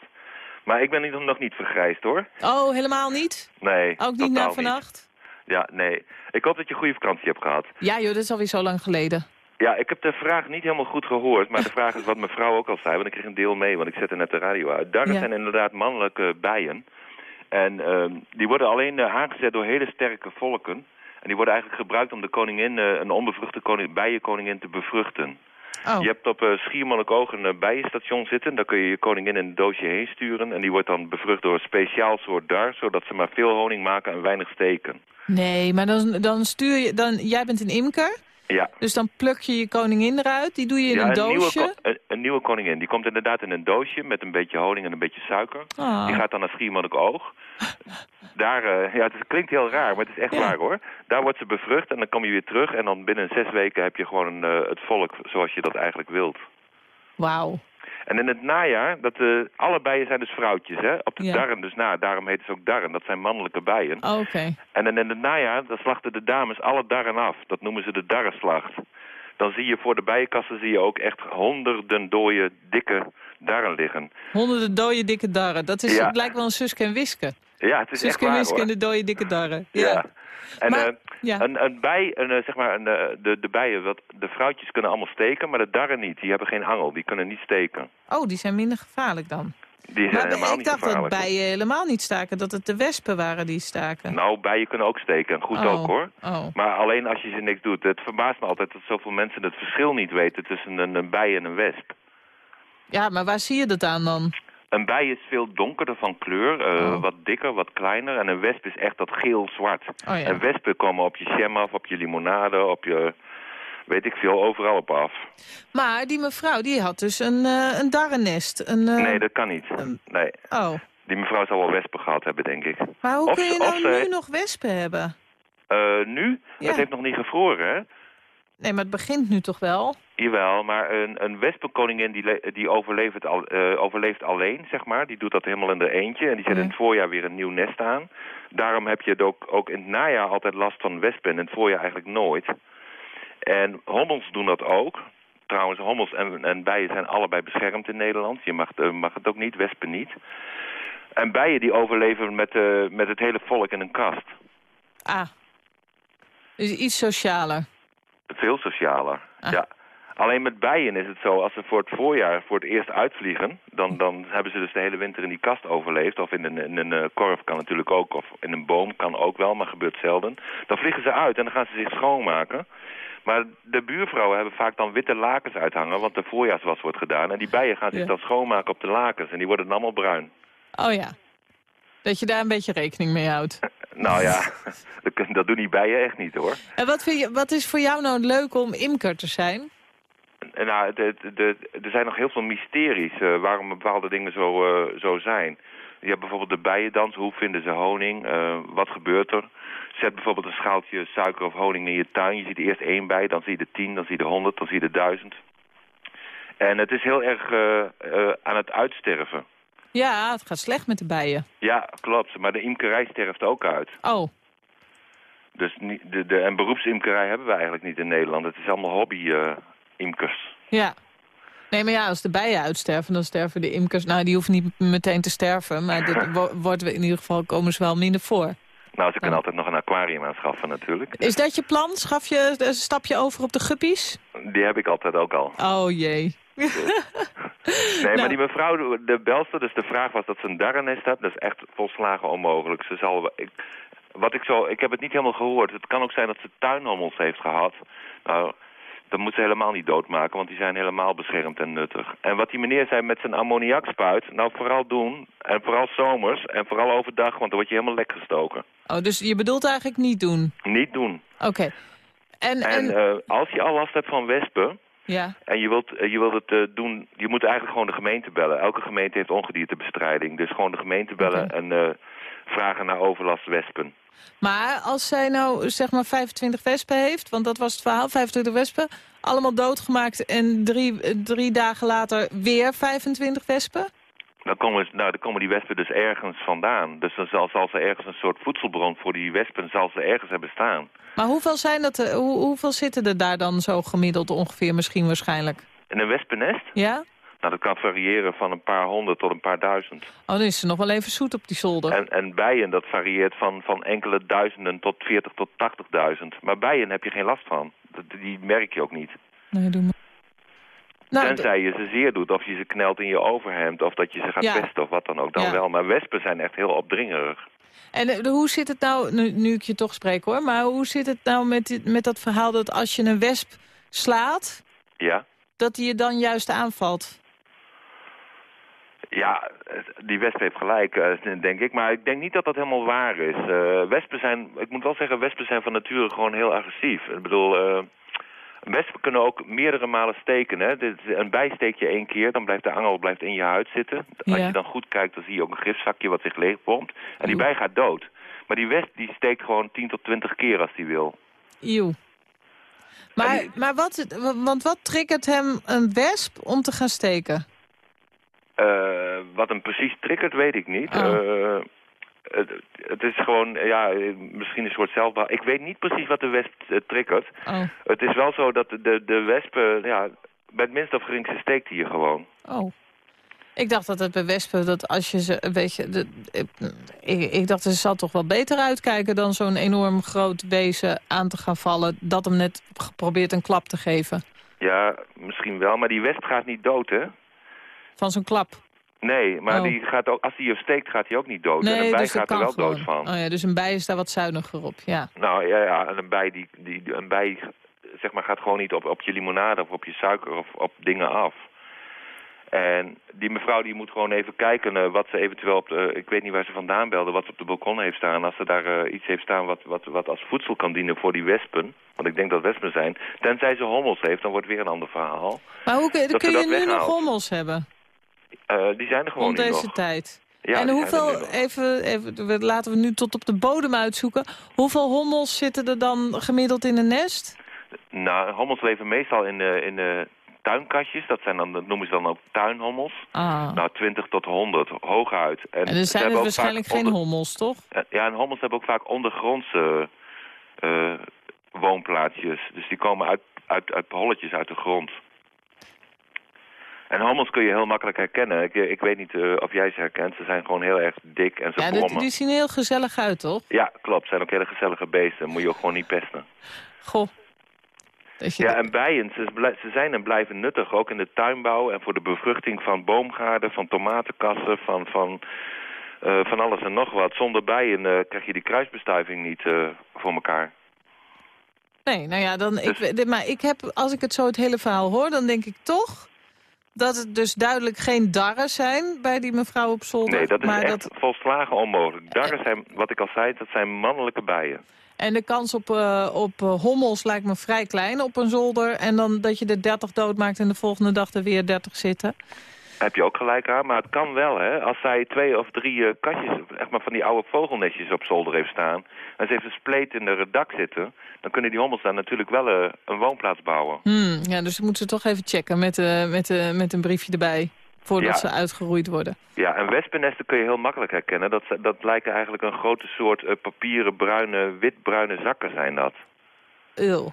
Maar ik ben niet- nog niet vergrijsd hoor. Oh, helemaal niet? Nee, Ook niet na vannacht? Ja, nee. Ik hoop dat je een goede vakantie hebt gehad. Ja joh, dat is alweer zo lang geleden. Ja, ik heb de vraag niet helemaal goed gehoord. Maar de vraag is wat mijn vrouw ook al zei. Want ik kreeg een deel mee, want ik zette net de radio uit. Ja. zijn inderdaad mannelijke bijen. En ehm, die worden alleen eh, aangezet door hele sterke volken. En die worden eigenlijk gebruikt om de koningin, eh, een onbevruchte koning, bijenkoningin te bevruchten. Oh. Je hebt op uh, Schiermonnikoog een eh, bijenstation zitten. Daar kun je je koningin in een doosje heen sturen. En die wordt dan bevrucht door een speciaal soort dar. Zodat ze maar veel honing maken en weinig steken. Nee, maar dan, dan stuur je... Dan, jij bent een imker, Ja. dus dan pluk je je koningin eruit. Die doe je in ja, een doosje. een, een nieuwe koningin. Die komt inderdaad in een doosje met een beetje honing en een beetje suiker. Ah. Die gaat dan naar Schiermonnikoog. Daar, eh, ja, het klinkt heel raar, maar het is echt waar hoor. Daar wordt ze bevrucht en dan kom je weer terug. En dan binnen zes weken heb je gewoon eh, het volk zoals je dat eigenlijk wilt. Wauw. En in het najaar, dat, eh alle bijen zijn dus vrouwtjes, hè? Op de Ja. darren dus na, daarom heet ze ook darren. Dat zijn mannelijke bijen. Oh, Oké. En dan in het najaar, dan slachten de dames alle darren af. Dat noemen ze de darrenslacht. Dan zie je voor de bijenkassen zie je ook echt honderden dode, dikke darren liggen. Honderden dode dikke darren. Dat is, Ja. het lijkt wel een Suske en Wiske. Ja, het is echt Suske en waar Wiske de dode dikke darren. Ja. Ja. En Maar- eh, ja. een, een bij, een, eh, zeg maar, een, eh, de, de bijen, wat, de vrouwtjes kunnen allemaal steken, maar de darren niet. Die hebben geen angel, die kunnen niet steken. Oh, die zijn minder gevaarlijk dan. Die zijn Maar ik dacht dat bijen helemaal niet staken. Dat het de wespen waren die staken. Nou, bijen kunnen ook steken, goed Oh, ook hoor. oh. Maar alleen als je ze niks doet. Het verbaast me altijd dat zoveel mensen het verschil niet weten tussen een, een bij en een wesp. Ja, maar waar zie je dat aan dan? Een bij is veel donkerder van kleur, eh, wat dikker, wat kleiner. En een wesp is echt dat geel-zwart. Oh, ja. En wespen komen op je jam af, op je limonade, op je... Weet ik veel, overal op af. Maar die mevrouw, die had dus een, eh een darrennest. Een, eh, Nee, dat kan niet. Nee. Oh, Die mevrouw zal wel wespen gehad hebben, denk ik. maar hoe Of kun je nou nu nog wespen hebben? Nu? Ja. Het heeft nog niet gevroren, hè? Nee, maar het begint nu toch wel? Jawel, maar een, een wespenkoningin die, die overleeft, al, eh, overleeft alleen, zeg maar. Die doet dat helemaal in de eentje en die zet in het voorjaar weer een nieuw nest aan. Daarom heb je het ook, ook in het najaar altijd last van wespen en in het voorjaar eigenlijk nooit. En hommels doen dat ook. Trouwens, hommels en, en bijen zijn allebei beschermd in Nederland. Je mag, eh, mag het ook niet, wespen niet. En bijen die overleven met, eh, met het hele volk in een kast. Ah, dus iets socialer. Veel socialer, Ah. ja. Alleen met bijen is het zo, als ze voor het voorjaar voor het eerst uitvliegen... dan, dan hebben ze dus de hele winter in die kast overleefd. Of in een, in een eh, korf kan natuurlijk ook, of in een boom kan ook wel, maar gebeurt zelden. Dan vliegen ze uit en dan gaan ze zich schoonmaken. Maar de buurvrouwen hebben vaak dan witte lakens uithangen... want de voorjaarswas wordt gedaan. En die bijen gaan zich Ja. dan schoonmaken op de lakens. En die worden dan allemaal bruin. Oh ja, dat je daar een beetje rekening mee houdt. Nou ja, dat, doen die bijen echt niet hoor. En wat, vind je, wat is voor jou nou leuk om imker te zijn? Nou, de, de, er zijn nog heel veel mysteries eh, waarom bepaalde dingen zo, eh, zo zijn. Je hebt bijvoorbeeld de bijendans, hoe vinden ze honing, eh, wat gebeurt er? Zet bijvoorbeeld een schaaltje suiker of honing in je tuin. Je ziet eerst één bij, dan zie je de tien, dan zie je de honderd, dan zie je de duizend. En het is heel erg aan het uitsterven. Ja, het gaat slecht met de bijen. Ja, klopt, maar de imkerij sterft ook uit. Oh, Dus niet, de, de, en beroepsimkerij hebben we eigenlijk niet in Nederland. Het is allemaal hobby-imkers. ja. Nee, maar ja, als de bijen uitsterven, dan sterven de imkers... Nou, die hoeven niet meteen te sterven, maar dit wo- worden we in ieder geval komen ze wel minder voor. nou, ze kunnen altijd nog een aquarium aanschaffen natuurlijk. Is dat je plan? Schaf je, eh, stap je over op de guppies? Die heb ik altijd ook al. Oh jee. Nee, Nou. maar die mevrouw, de belster, dus de vraag was dat ze een darrennest had. Dat is echt volslagen onmogelijk. Ze zal, ik, wat ik, zo, ik heb het niet helemaal gehoord. Het kan ook zijn dat ze tuinhommels heeft gehad. Nou, Dat moeten ze helemaal niet doodmaken, want die zijn helemaal beschermd en nuttig. En wat die meneer zei met zijn ammoniakspuit, nou vooral doen. En vooral zomers en vooral overdag, want dan word je helemaal lek gestoken. Oh, dus je bedoelt eigenlijk niet doen? Niet doen. Oké. En, En, en, eh, als je al last hebt van wespen, ja. en je wilt, eh, je wilt het eh, doen, je moet eigenlijk gewoon de gemeente bellen. Elke gemeente heeft ongediertebestrijding. Dus gewoon de gemeente bellen en eh, vragen naar overlast wespen. Maar als zij nou zeg maar 25 wespen heeft, want dat was het verhaal, 25 wespen, allemaal doodgemaakt en drie, drie dagen later weer 25 wespen? Dan komen, nou, dan komen die wespen dus ergens vandaan. Dus dan zal, zal ze ergens een soort voedselbron voor die wespen zal ze ergens hebben staan. Maar hoeveel, zijn dat, eh, hoe, hoeveel zitten er daar dan zo gemiddeld ongeveer misschien waarschijnlijk? In een wespennest? Ja? Nou, dat kan variëren van een paar honderd tot een paar duizend. Oh, dan is ze nog wel even zoet op die zolder. En, en bijen, dat varieert van, van enkele duizenden tot 40 tot 80.000. Maar bijen heb je geen last van. Dat, die merk je ook niet. Nee, doe maar. Nou, Tenzij je ze zeer doet, of je ze knelt in je overhemd... of dat je ze gaat Ja. pesten of wat dan ook, dan Ja. wel. Maar wespen zijn echt heel opdringerig. En eh, hoe zit het nou, nu, nu ik je toch spreek hoor, maar hoe zit het nou met, met dat verhaal dat als je een wesp slaat, Ja? dat die je dan juist aanvalt? Ja, die wesp heeft gelijk, eh, denk ik. Maar ik denk niet dat dat helemaal waar is. Eh, wespen zijn, ik moet wel zeggen, wespen zijn van nature gewoon heel agressief. Ik bedoel, wespen kunnen ook meerdere malen steken. Hè? Dit, een bij steek je één keer, dan blijft de angel blijft in je huid zitten. Als Ja. je dan goed kijkt, dan zie je ook een gifzakje wat zich leegpompt. En die bij gaat dood. Maar die wesp die steekt gewoon 10 tot 20 keer als die wil. Eeuw. Maar, maar wat, want wat triggert hem een wesp om te gaan steken? Eh, wat hem precies triggert, weet ik niet. Oh. Eh, het, het is gewoon, ja, misschien een soort zelfbouw. Ik weet niet precies wat de wesp eh, triggert. Oh. Het is wel zo dat de, de, de wesp, eh, ja, bij het minst of geringste steekt hij je gewoon. Oh. Ik dacht dat het bij wespen, dat als je ze, weet je, de, ik, ik dacht het zal toch wel beter uitkijken dan zo'n enorm groot wezen aan te gaan vallen, dat hem net probeert een klap te geven. Ja, misschien wel, maar die wesp gaat niet dood, hè? Van zo'n klap. Nee, maar Oh. die gaat ook, als hij je steekt, gaat hij ook niet dood. en een bij dus dat gaat er wel dood van. Oh ja, dus een bij is daar wat zuiniger op, ja. Nou ja, ja en een bij, die, die, een bij zeg maar, gaat gewoon niet op, op je limonade of op je suiker of op dingen af. En die mevrouw die moet gewoon even kijken eh, wat ze eventueel op de... Ik weet niet waar ze vandaan belde, wat ze op de balkon heeft staan. Als ze daar eh, iets heeft staan wat, wat, wat als voedsel kan dienen voor die wespen. Want ik denk dat wespen zijn. Tenzij ze hommels heeft, dan wordt weer een ander verhaal. Maar hoe kun, Dat kun je nu nog hommels hebben? Eh, die zijn er gewoon Rond nu deze nog. tijd? Ja, en hoeveel, even, even, laten we nu tot op de bodem uitzoeken. Hoeveel hommels zitten er dan gemiddeld in een nest? Nou, hommels leven meestal in de, in de tuinkastjes. Dat, zijn dan, dat noemen ze dan ook tuinhommels. Ah. Nou, 20 tot 100, hooguit. En, En er zijn er ook waarschijnlijk geen onder- hommels, toch? Ja, en hommels hebben ook vaak ondergrondse eh, woonplaatsjes. Dus die komen uit, uit, uit holletjes uit de grond. En hommels kun je heel makkelijk herkennen. Ik, ik weet niet eh, of jij ze herkent. Ze zijn gewoon heel erg dik en ze Ja, brommen. die zien heel gezellig uit, toch? Ja, klopt. zijn ook hele gezellige beesten. Moet je ook gewoon niet pesten. Goh. Ja, en bijen, ze, zijn en blijven nuttig, ook in de tuinbouw en voor de bevruchting van boomgaarden, van tomatenkassen, van, van, eh, van alles en nog wat. Zonder bijen eh, krijg je die kruisbestuiving niet eh, voor elkaar. Nee, nou ja, dan, Dus- ik, maar ik heb, als ik het zo het hele verhaal hoor, dan denk ik toch dat het dus duidelijk geen darren zijn bij die mevrouw op zolder. Nee, dat is maar echt dat, volslagen onmogelijk. Darren zijn, wat ik al zei, dat zijn mannelijke bijen. en de kans op, eh, op eh, hommels lijkt me vrij klein op een zolder. En dan dat je er 30 doodmaakt en de volgende dag er weer 30 zitten. Heb je ook gelijk aan, maar het kan wel, hè. Als zij twee of drie eh, katjes, echt maar van die oude vogelnestjes op zolder heeft staan... en ze heeft een spleet in de dak zitten... dan kunnen die hommels daar natuurlijk wel eh, een woonplaats bouwen. Hmm, ja, dus moeten ze toch even checken met, eh, met, met een briefje erbij. Voordat Ja. ze uitgeroeid worden. Ja, en wespennesten kun je heel makkelijk herkennen. Dat, dat lijken eigenlijk een grote soort papieren, bruine, wit-bruine zakken zijn dat. Eeuw.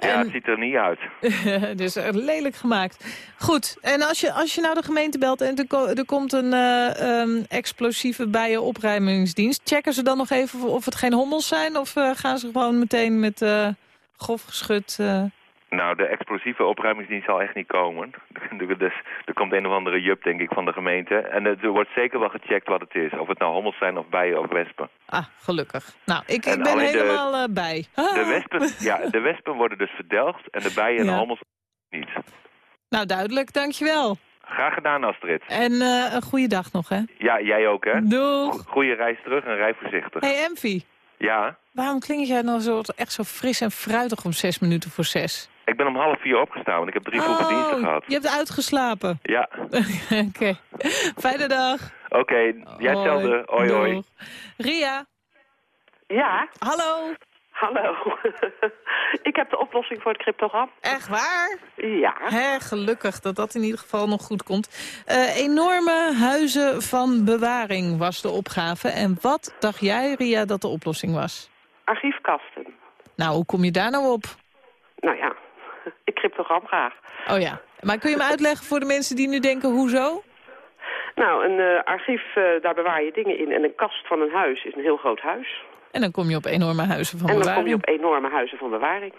Ja, het ziet er niet uit. dus eh, lelijk gemaakt. Goed, en als je, als je nou de gemeente belt en er, ko- er komt een eh, ehm, explosieve bijenopruimingsdienst... checken ze dan nog even of het geen hommels zijn? Of eh, gaan ze gewoon meteen met eh grof geschut... Nou, de explosieve opruimingsdienst zal echt niet komen. Dus er komt een of andere jup, denk ik, van de gemeente. En er wordt zeker wel gecheckt wat het is. Of het nou hommels zijn of bijen of wespen. Ah, gelukkig. Nou, ik, ik ben de- helemaal eh, bij. De wespen, ja, de wespen worden dus verdelgd en de bijen en Ja. de hommels niet. Nou, duidelijk. Dankjewel. Graag gedaan, Astrid. En eh, een goede dag nog, hè? Ja, jij ook, hè? Doeg. Goeie reis terug en rij voorzichtig. Hey, Emfie. Ja, Waarom klink jij nou zo, echt zo fris en fruitig om zes minuten voor zes? ik ben om half vier opgestaan, want ik heb drie vroege diensten gehad. je hebt uitgeslapen. Ja, Oké. Fijne dag. oké. Jij hetzelfde. Hoi, hoi. Ria. Ja? Hallo. Hallo. ik heb de oplossing voor het cryptogram. Echt waar? Ja. Hè, gelukkig dat dat in ieder geval nog goed komt. Eh, enorme huizen van bewaring was de opgave. En wat dacht jij, Ria, dat de oplossing was? Archiefkasten. Nou, hoe kom je daar nou op? Nou ja, ik cryptogram graag. Oh ja. Maar kun je me uitleggen voor de mensen die nu denken, hoezo? Nou, een eh, archief, eh, daar bewaar je dingen in. En een kast van een huis is een heel groot huis. En dan kom je op enorme huizen van en dan kom bewaring. je op enorme huizen van bewaring.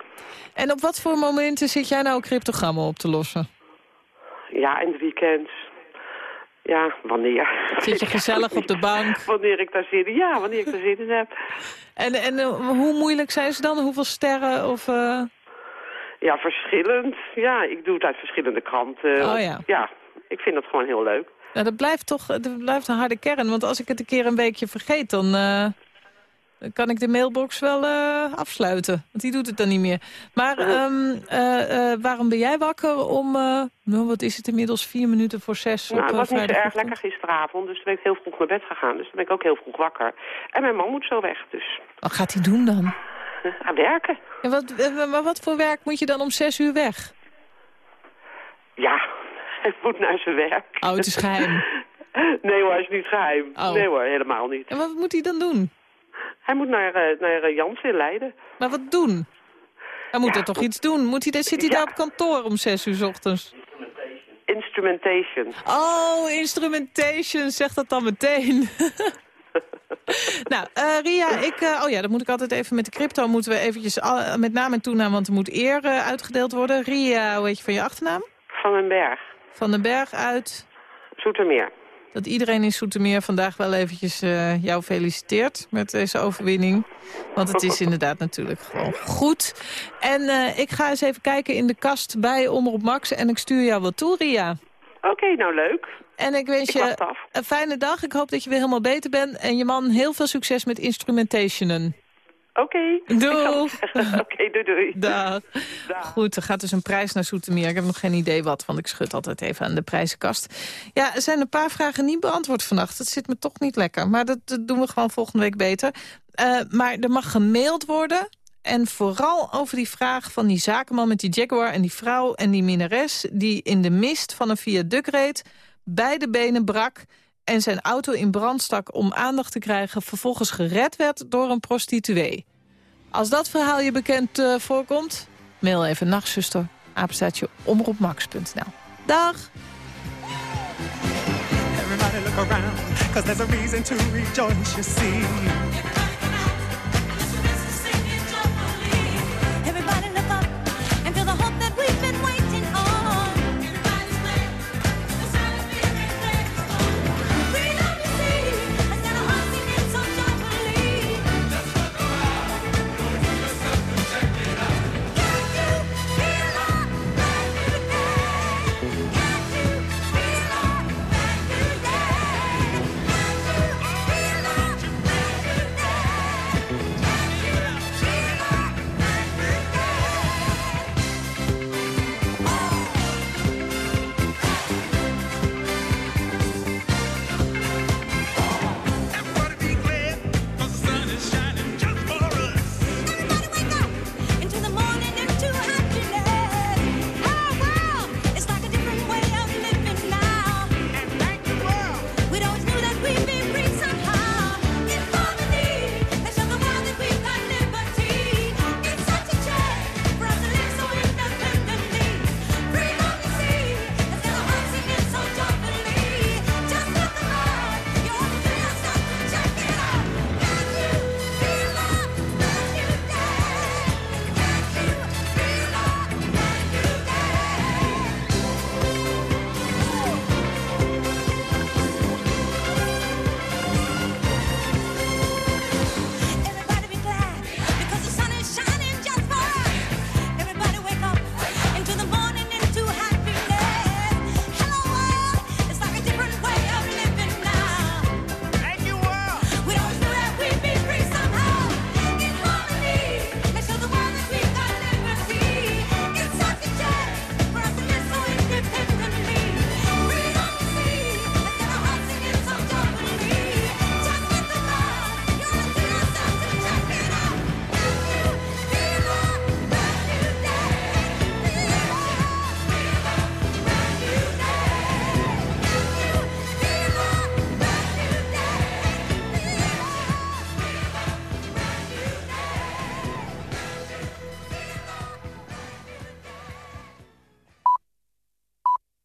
En op wat voor momenten zit jij nou cryptogrammen op te lossen? Ja, in het weekend. Ja, wanneer. Zit je gezellig op de bank? wanneer ik daar zin in, ja, wanneer ik daar zin in heb. En, en eh, hoe moeilijk zijn ze dan? Hoeveel sterren? Of, eh, Ja, verschillend. Ja, ik doe het uit verschillende kranten. Oh ja. Ja, ik vind dat gewoon heel leuk. Nou, dat blijft toch dat blijft een harde kern. Want als ik het een keer een weekje vergeet, dan, eh, dan kan ik de mailbox wel eh, afsluiten. Want die doet het dan niet meer. Maar ehm, eh, eh, waarom ben jij wakker om, nou, wat is het inmiddels, vier minuten voor zes Nou, op het was niet zo erg lekker gisteravond, dus toen ben ik heel vroeg naar bed gegaan. Dus dan ben ik ook heel vroeg wakker. En mijn man moet zo weg, dus Wat gaat hij doen dan? aan werken. En wat, maar wat voor werk moet je dan om zes uur weg? Ja, hij moet naar zijn werk. Oh, het is geheim. Nee hoor, het is niet geheim. Oh. Nee hoor, helemaal niet. En wat moet hij dan doen? Hij moet naar, eh, naar eh, Jansen in Leiden. Maar wat doen? Hij moet er toch iets doen? Moet hij, zit hij daar op kantoor om zes uur 's ochtends? Instrumentation. Oh, instrumentation, zeg dat dan meteen. nou, eh, Ria, ik, oh ja, dan moet ik altijd even met de crypto, moeten we eventjes al- met naam en toenaam, want er moet eer uitgedeeld worden. Ria, hoe heet je van je achternaam? Van den Berg. Van den Berg uit... Zoetermeer. Dat iedereen in Soetermeer vandaag wel eventjes eh, jou feliciteert met deze overwinning. Want het is inderdaad natuurlijk gewoon goed. En eh, ik ga eens even kijken in de kast bij Omroep Max en ik stuur jou wat toe, Ria. Oké, nou leuk. En ik wens Ik je een fijne dag. Ik hoop dat je weer helemaal beter bent. En je man heel veel succes met instrumentationen. Oké. Doeg. Oké, doei doei. Dag. Goed, er gaat dus een prijs naar Soetermeer. Ik heb nog geen idee wat, want ik schud altijd even aan de prijzenkast. Ja, er zijn een paar vragen niet beantwoord vannacht. Dat zit me toch niet lekker. Maar dat, dat doen we gewoon volgende week beter. Eh, maar er mag gemaild worden. En vooral over die vraag van die zakenman met die Jaguar... en die vrouw en die minnares... die in de mist van een viaduct reed... beide benen brak en zijn auto in brand stak om aandacht te krijgen... vervolgens gered werd door een prostituee. Als dat verhaal je bekend eh, voorkomt, mail even nachtzuster. Apenstaatje omroepmax.nl. Dag!